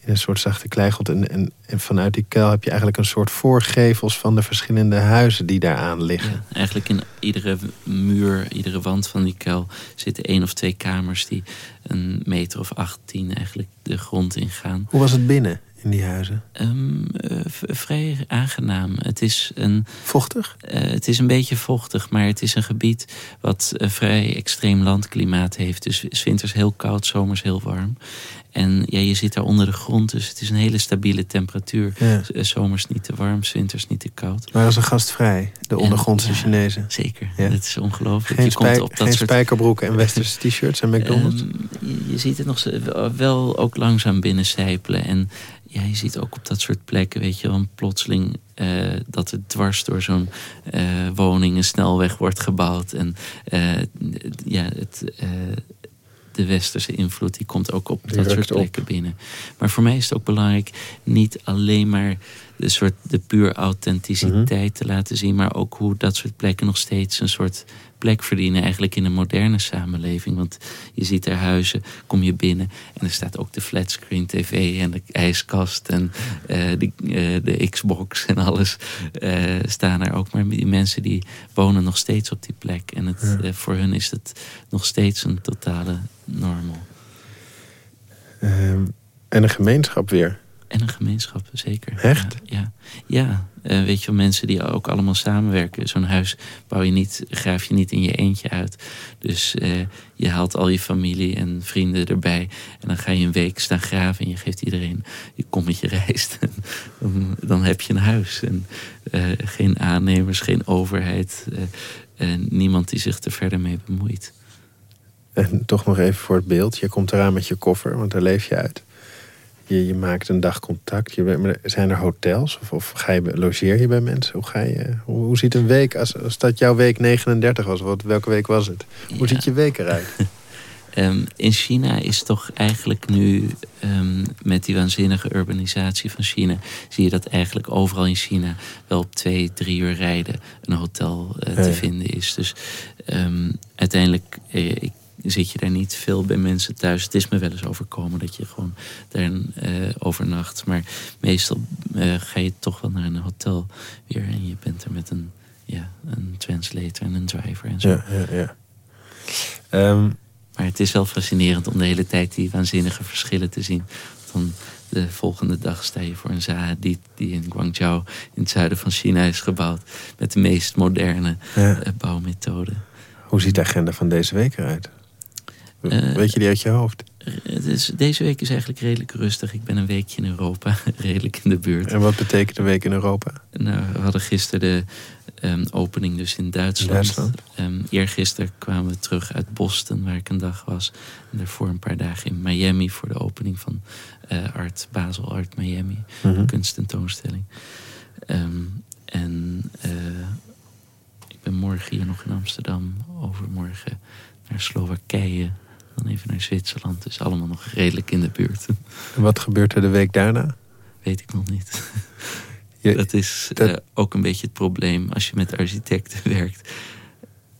in een soort zachte kleigrond. En, en, en, vanuit die kuil heb je eigenlijk een soort voorgevels van de verschillende huizen die daaraan liggen. Ja, eigenlijk in iedere muur, iedere wand van die kuil zitten één of twee kamers die een meter of achttien eigenlijk de grond ingaan. Hoe was het binnen? In die huizen? Um, uh, vrij aangenaam. Het is een. Vochtig? Uh, het is een beetje vochtig, maar het is een gebied wat een vrij extreem landklimaat heeft. Dus winters heel koud, zomers heel warm. En ja, je zit daar onder de grond, dus het is een hele stabiele temperatuur. Ja. Eh, zomers niet te warm, winters niet te koud. Maar als een gastvrij, de ondergrondse ja, Chinezen. Zeker, ja. dat is ongelooflijk. Geen, je komt op dat geen soort... spijkerbroeken en westerse t-shirts en McDonald's? Um, je, je, ziet het nog wel ook langzaam binnencijpelen. En ja, je ziet ook op dat soort plekken, weet je wel, plotseling uh, dat het dwars door zo'n uh, woning een snelweg wordt gebouwd. En uh, ja, het, de westerse invloed die komt ook op dat soort plekken binnen. Maar voor mij is het ook belangrijk niet alleen maar de soort de puur authenticiteit mm -hmm. te laten zien, maar ook hoe dat soort plekken nog steeds een soort plek verdienen eigenlijk in een moderne samenleving. Want je ziet er huizen, kom je binnen en er staat ook de flatscreen tv en de ijskast en uh, de, uh, de, Xbox en alles uh, staan er ook. Maar die mensen die wonen nog steeds op die plek. En het, ja. voor hun is het nog steeds een totale normal. Um, en een gemeenschap weer. En een gemeenschap, zeker. Echt? Ja, ja. ja. Uh, weet je mensen die ook allemaal samenwerken. Zo'n huis bouw je niet, graaf je niet in je eentje uit. Dus uh, je haalt al je familie en vrienden erbij. En dan ga je een week staan graven en je geeft iedereen je kommetje rijst. *laughs* dan, dan, heb je een huis. En uh, geen aannemers, geen overheid. niemand die zich er verder mee bemoeit. En toch nog even voor het beeld. Je komt eraan met je koffer, want daar leef je uit. Je, je maakt een dag contact. Je, bent- zijn er hotels? Of, of ga je, logeer je bij mensen? Hoe, ga je, hoe, hoe ziet een week, als, als dat jouw week 39 was, wat, welke week was het? Hoe Ja. ziet je week eruit? *laughs* Ehm, in China is toch eigenlijk nu, ehm, met die waanzinnige urbanisatie van China, zie je dat eigenlijk overal in China wel op twee, drie uur rijden een hotel eh, te Ja. vinden is. Dus ehm, uiteindelijk eh, ik, zit je daar niet veel bij mensen thuis. Het is me wel eens overkomen dat je gewoon daar eh, overnacht. Maar meestal eh, ga je toch wel naar een hotel weer en je bent er met een, ja, een translator en een driver en zo. Ja, ja, ja. Ehm, Maar het is wel fascinerend om de hele tijd die waanzinnige verschillen te zien. Dan de volgende dag sta je voor een zaal die, die in Guangzhou in het zuiden van China is gebouwd. Met de meest moderne ja. eh, bouwmethoden. Hoe ziet de agenda van deze week eruit? Eh, Weet je die uit je hoofd? Is, deze week is eigenlijk redelijk rustig. Ik ben een weekje in Europa, *laughs* redelijk in de buurt. En wat betekent een week in Europa? Nou, we hadden gisteren de ehm, opening dus in Duitsland. Duitsland. Ehm, eergisteren kwamen we terug uit Boston, waar ik een dag was. En daarvoor een paar dagen in Miami voor de opening van eh, Art Basel Art Miami. Mhm. kunsttentoonstelling. Ehm, en eh, ik ben morgen hier nog in Amsterdam. Overmorgen naar Slowakije. Dan even naar Zwitserland. Dus allemaal nog redelijk in de buurt. En wat gebeurt er de week daarna? Weet ik nog niet. Je- *laughs* dat is dat- eh, ook een beetje het probleem als je met architecten *laughs* werkt.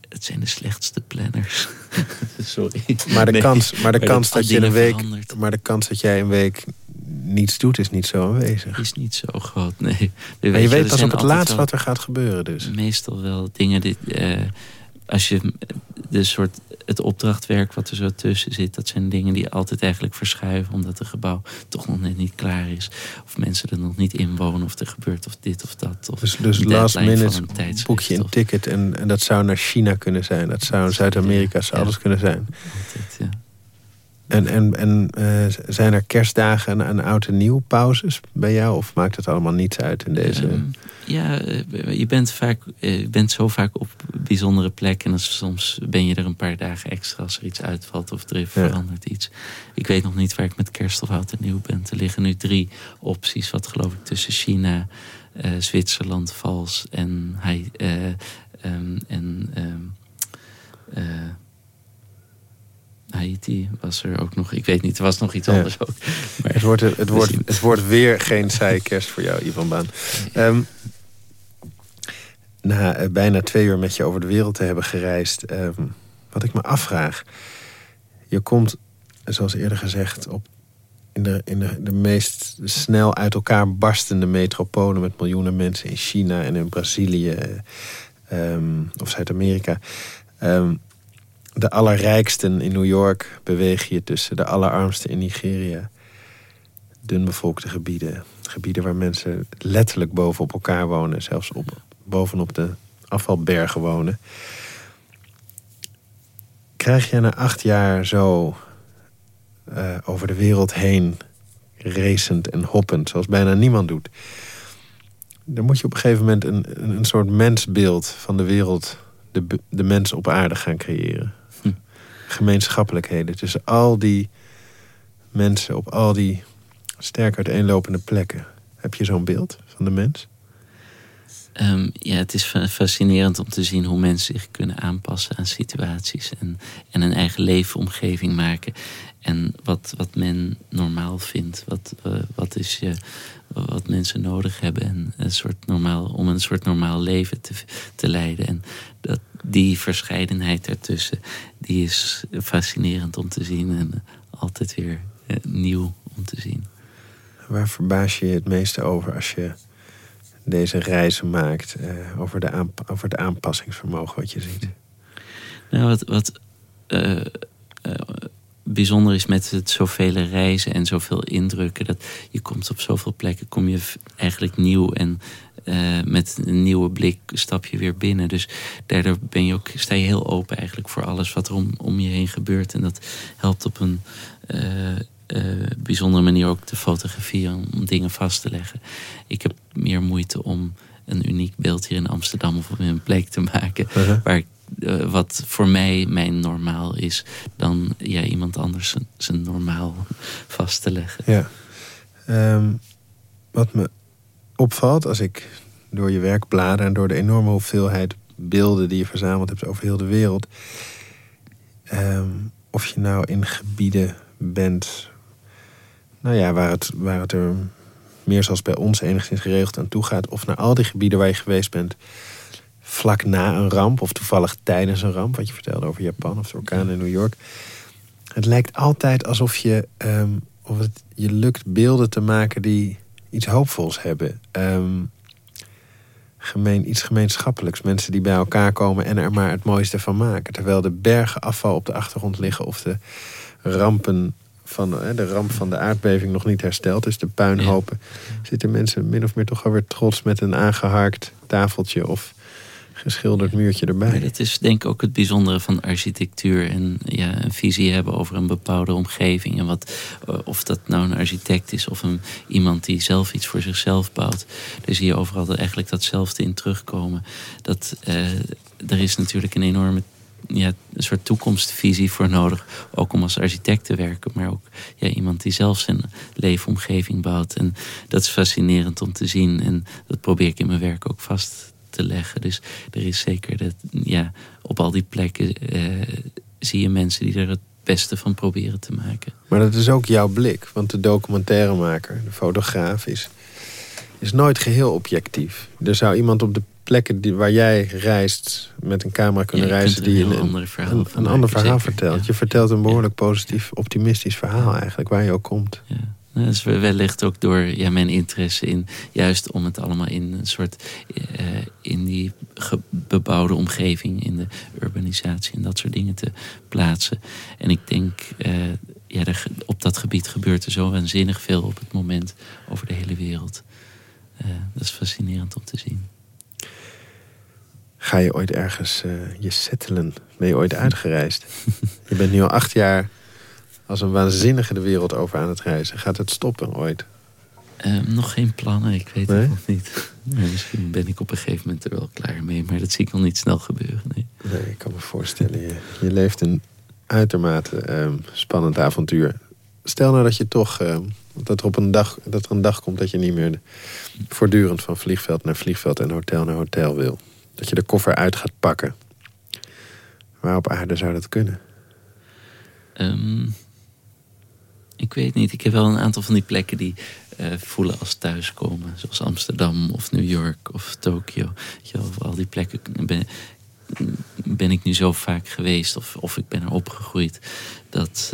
Het zijn de slechtste planners. *laughs* Sorry. Maar de Nee, kans, maar de maar kans dat dat je een week, verandert. maar de kans dat jij een week niets doet is niet zo aanwezig. is niet zo groot, nee. Maar je weet pas op het laatst wat er gaat gebeuren dus. Meestal wel dingen die, eh, als je de soort het opdrachtwerk wat er zo tussen zit, dat zijn dingen die altijd eigenlijk verschuiven omdat het gebouw toch nog net niet klaar is. Of mensen er nog niet in wonen, of er gebeurt of dit of dat. Of Dus, dus last minute een tijdschrift boek je een ticket en, en dat zou naar China kunnen zijn. Dat zou in Zuid-Amerika, zou Ja. alles kunnen zijn. altijd, ja. En, en, en eh, zijn er kerstdagen en, en oud en nieuw pauzes bij jou? Of maakt het allemaal niets uit in deze... Ehm, ja, eh, je bent, vaak, eh, je bent zo vaak op bijzondere plekken. En dan soms ben je er een paar dagen extra als er iets uitvalt of er verandert iets. Ik weet nog niet waar ik met kerst of oud en nieuw ben. Er liggen nu drie opties, wat geloof ik, tussen China, eh, Zwitserland, Vals en, eh, ehm, en ehm, eh, Haiti was er ook nog. Ik weet niet, er was nog iets Ja. anders ook. Maar Het wordt, het, wordt, het wordt weer geen saaie kerst voor jou, Ivan Baan. Ehm, na eh, bijna twee uur met je over de wereld te hebben gereisd... ehm, wat ik me afvraag... je komt, zoals eerder gezegd... op in, de, in de, de meest snel uit elkaar barstende metropolen... met miljoenen mensen in China en in Brazilië ehm, of Zuid-Amerika... Ehm, de allerrijksten in New York beweeg je tussen de allerarmsten in Nigeria dunbevolkte gebieden. Gebieden waar mensen letterlijk bovenop elkaar wonen. Zelfs op, bovenop de afvalbergen wonen. Krijg je na acht jaar zo eh, over de wereld heen... racend en hoppend, zoals bijna niemand doet... dan moet je op een gegeven moment een, een, soort mensbeeld van de wereld... De, de mens op aarde gaan creëren. Hm. Gemeenschappelijkheden tussen al die mensen... op al die sterk uiteenlopende plekken. Heb je zo'n beeld van de mens? Ehm, ja, het is fa- fascinerend om te zien hoe mensen zich kunnen aanpassen aan situaties en, en een eigen leefomgeving maken. En wat, wat men normaal vindt, wat, eh, wat, is wat mensen nodig hebben en een soort normaal, om een soort normaal leven te, te leiden. En dat, die verscheidenheid daartussen, die is fascinerend om te zien en altijd weer eh, nieuw om te zien. Waar verbaas je je het meeste over als je deze reizen maakt? eh, over, de over het aanpassingsvermogen wat je ziet? Nou, wat, wat eh, eh, bijzonder is met het zoveel reizen en zoveel indrukken, dat je komt op zoveel plekken, kom je eigenlijk nieuw en met een nieuwe blik stap je weer binnen. Dus daardoor ben je ook, sta je heel open eigenlijk voor alles wat er om, om je heen gebeurt. En dat helpt op een bijzondere manier ook te fotograferen, om dingen vast te leggen. Ik heb meer moeite om een uniek beeld hier in Amsterdam of op een plek te maken Uh-huh. waar eh, wat voor mij mijn normaal is, dan ja, iemand anders zijn, zijn normaal vast te leggen. Ja. Ehm, wat me opvalt als ik door je werk blader en door de enorme hoeveelheid beelden die je verzameld hebt over heel de wereld. Ehm, of je nou in gebieden bent, nou ja, waar het, waar het er meer zoals bij ons enigszins geregeld aan toe gaat, of naar al die gebieden waar je geweest bent, vlak na een ramp, of toevallig tijdens een ramp, wat je vertelde over Japan of de orkaan in New York. Het lijkt altijd alsof je, ehm, of het je lukt beelden te maken die iets hoopvols hebben. Um, gemeen, iets gemeenschappelijks. Mensen die bij elkaar komen en er maar het mooiste van maken. Terwijl de bergen afval op de achtergrond liggen of de rampen van de ramp van de aardbeving nog niet hersteld is, de puinhopen, zitten mensen min of meer toch alweer trots met een aangeharkt tafeltje of geschilderd muurtje erbij. Maar dat is denk ik ook het bijzondere van architectuur. En ja, een visie hebben over een bepaalde omgeving. En wat, eh, of dat nou een architect is of een, iemand die zelf iets voor zichzelf bouwt. Daar zie je overal eigenlijk datzelfde in terugkomen. Dat, uh, er is natuurlijk een enorme ja, een soort toekomstvisie voor nodig. Ook om als architect te werken, maar ook ja, iemand die zelf zijn leefomgeving bouwt. En dat is fascinerend om te zien. En dat probeer ik in mijn werk ook vast te leggen. Dus er is zeker dat, ja, op al die plekken eh, zie je mensen die er het beste van proberen te maken. Maar dat is ook jouw blik, want de documentairemaker, de fotograaf, is, is nooit geheel objectief. Er zou iemand op de plekken die, waar jij reist met een camera kunnen reizen die een, een, ander verhaal, een, ander verhaal vertelt. Je vertelt een behoorlijk positief, optimistisch verhaal eigenlijk, waar je ook komt. Ja. Dat is wellicht ook door ja, mijn interesse in, juist om het allemaal in een soort, uh, in die bebouwde omgeving, in de urbanisatie en dat soort dingen te plaatsen. En ik denk, uh, ja, er, op dat gebied gebeurt er zo waanzinnig veel op het moment over de hele wereld. Uh, dat is fascinerend om te zien. Ga je ooit ergens je settelen? Ben je ooit uitgereisd? *laughs* je bent nu al acht jaar als een waanzinnige de wereld over aan het reizen. Gaat het stoppen ooit? Uh, nog geen plannen, ik weet nee? het nog niet. *laughs* Nee, misschien ben ik op een gegeven moment er wel klaar mee, maar dat zie ik nog niet snel gebeuren. Nee, nee ik kan me voorstellen, je, je leeft een uitermate uh, spannend avontuur. Stel nou dat je toch, uh, dat, er op een dag, dat er een dag komt dat je niet meer voortdurend van vliegveld naar vliegveld en hotel naar hotel wil. Dat je de koffer uit gaat pakken. Waar op aarde zou dat kunnen? Um, ik weet niet. Ik heb wel een aantal van die plekken die uh, voelen als thuiskomen. Zoals Amsterdam of New York of Tokio. Al die plekken ben, ben ik nu zo vaak geweest. Of, of ik ben er opgegroeid. Dat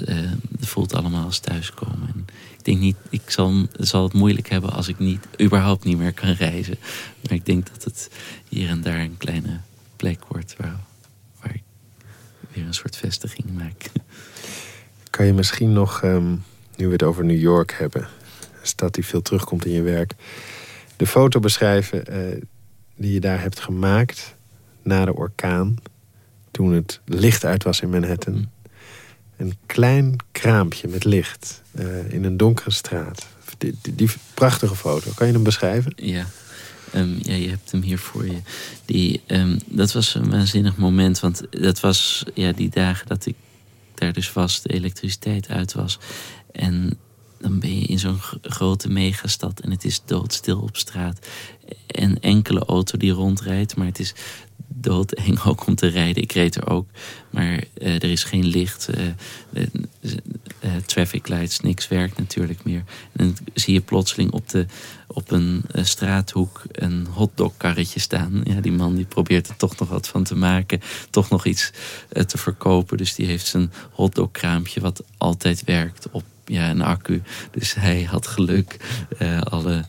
het voelt allemaal als thuiskomen. En ik denk niet, ik zal, zal het moeilijk hebben als ik niet, überhaupt niet meer kan reizen. Maar ik denk dat het hier en daar een kleine plek wordt waar, waar ik weer een soort vestiging maak. Kan je misschien nog um nu we het over New York hebben, een stad die veel terugkomt in je werk, de foto beschrijven uh, die je daar hebt gemaakt na de orkaan, toen het licht uit was in Manhattan. Een klein kraampje met licht uh, in een donkere straat. Die, die, prachtige foto, kan je hem beschrijven? Ja. Um, ja, je hebt hem hier voor je. Die, um, dat was een waanzinnig moment, want dat was ja, die dagen dat ik daar dus was, de elektriciteit uit was. En dan ben je in zo'n grote megastad en het is doodstil op straat. En enkele auto die rondrijdt, maar het is doodeng ook om te rijden. Ik reed er ook, maar uh, er is geen licht. Uh, traffic lights, niks werkt natuurlijk meer. En dan zie je plotseling op, de, op een straathoek een hotdogkarretje staan. Ja, die man die probeert er toch nog wat van te maken. Toch nog iets te verkopen. Dus die heeft zijn hotdogkraampje wat altijd werkt op ja, een accu. Dus hij had geluk. Alle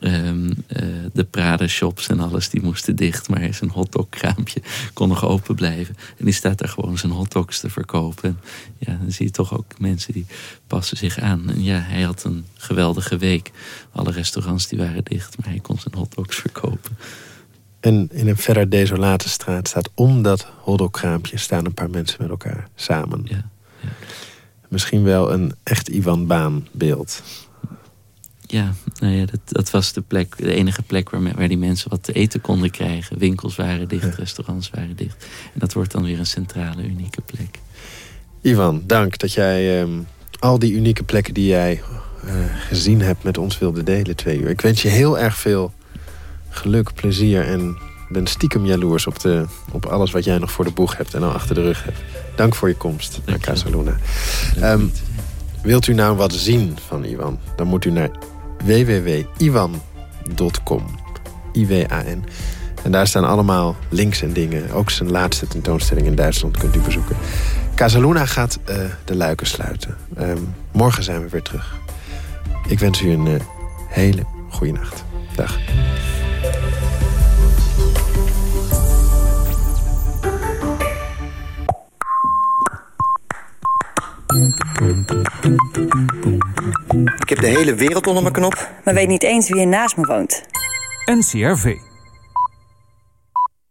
um, uh, de Prada shops en alles die moesten dicht. Maar zijn hotdogkraampje kon nog open blijven. En die staat daar gewoon zijn hotdogs te verkopen. En ja, dan zie je toch ook mensen die passen zich aan. En ja, hij had een geweldige week. Alle restaurants die waren dicht, maar hij kon zijn hotdogs verkopen. En in een verder desolate straat staat om dat hotdogkraampje staan een paar mensen met elkaar samen. Ja, ja misschien wel een echt Ivan Baan beeld. Ja, nou ja dat, dat was de plek, de enige plek waar, waar die mensen wat te eten konden krijgen. Winkels waren dicht, restaurants waren dicht. En dat wordt dan weer een centrale, unieke plek. Ivan, dank dat jij ehm, al die unieke plekken die jij uh, gezien hebt met ons wilde delen twee uur. Ik wens je heel erg veel geluk, plezier en ben stiekem jaloers op, de, op alles wat jij nog voor de boeg hebt en al achter de rug hebt. Dank voor je komst naar Casaluna. Um, wilt u nou wat zien van Ivan? Dan moet u naar www.iwan.com. I-W-A-N. En daar staan allemaal links en dingen. Ook zijn laatste tentoonstelling in Duitsland kunt u bezoeken. Casaluna gaat uh, de luiken sluiten. Um, morgen zijn we weer terug. Ik wens u een uh, hele goede nacht. Dag. Ik heb de hele wereld onder mijn knop, maar weet niet eens wie er naast me woont. NCRV.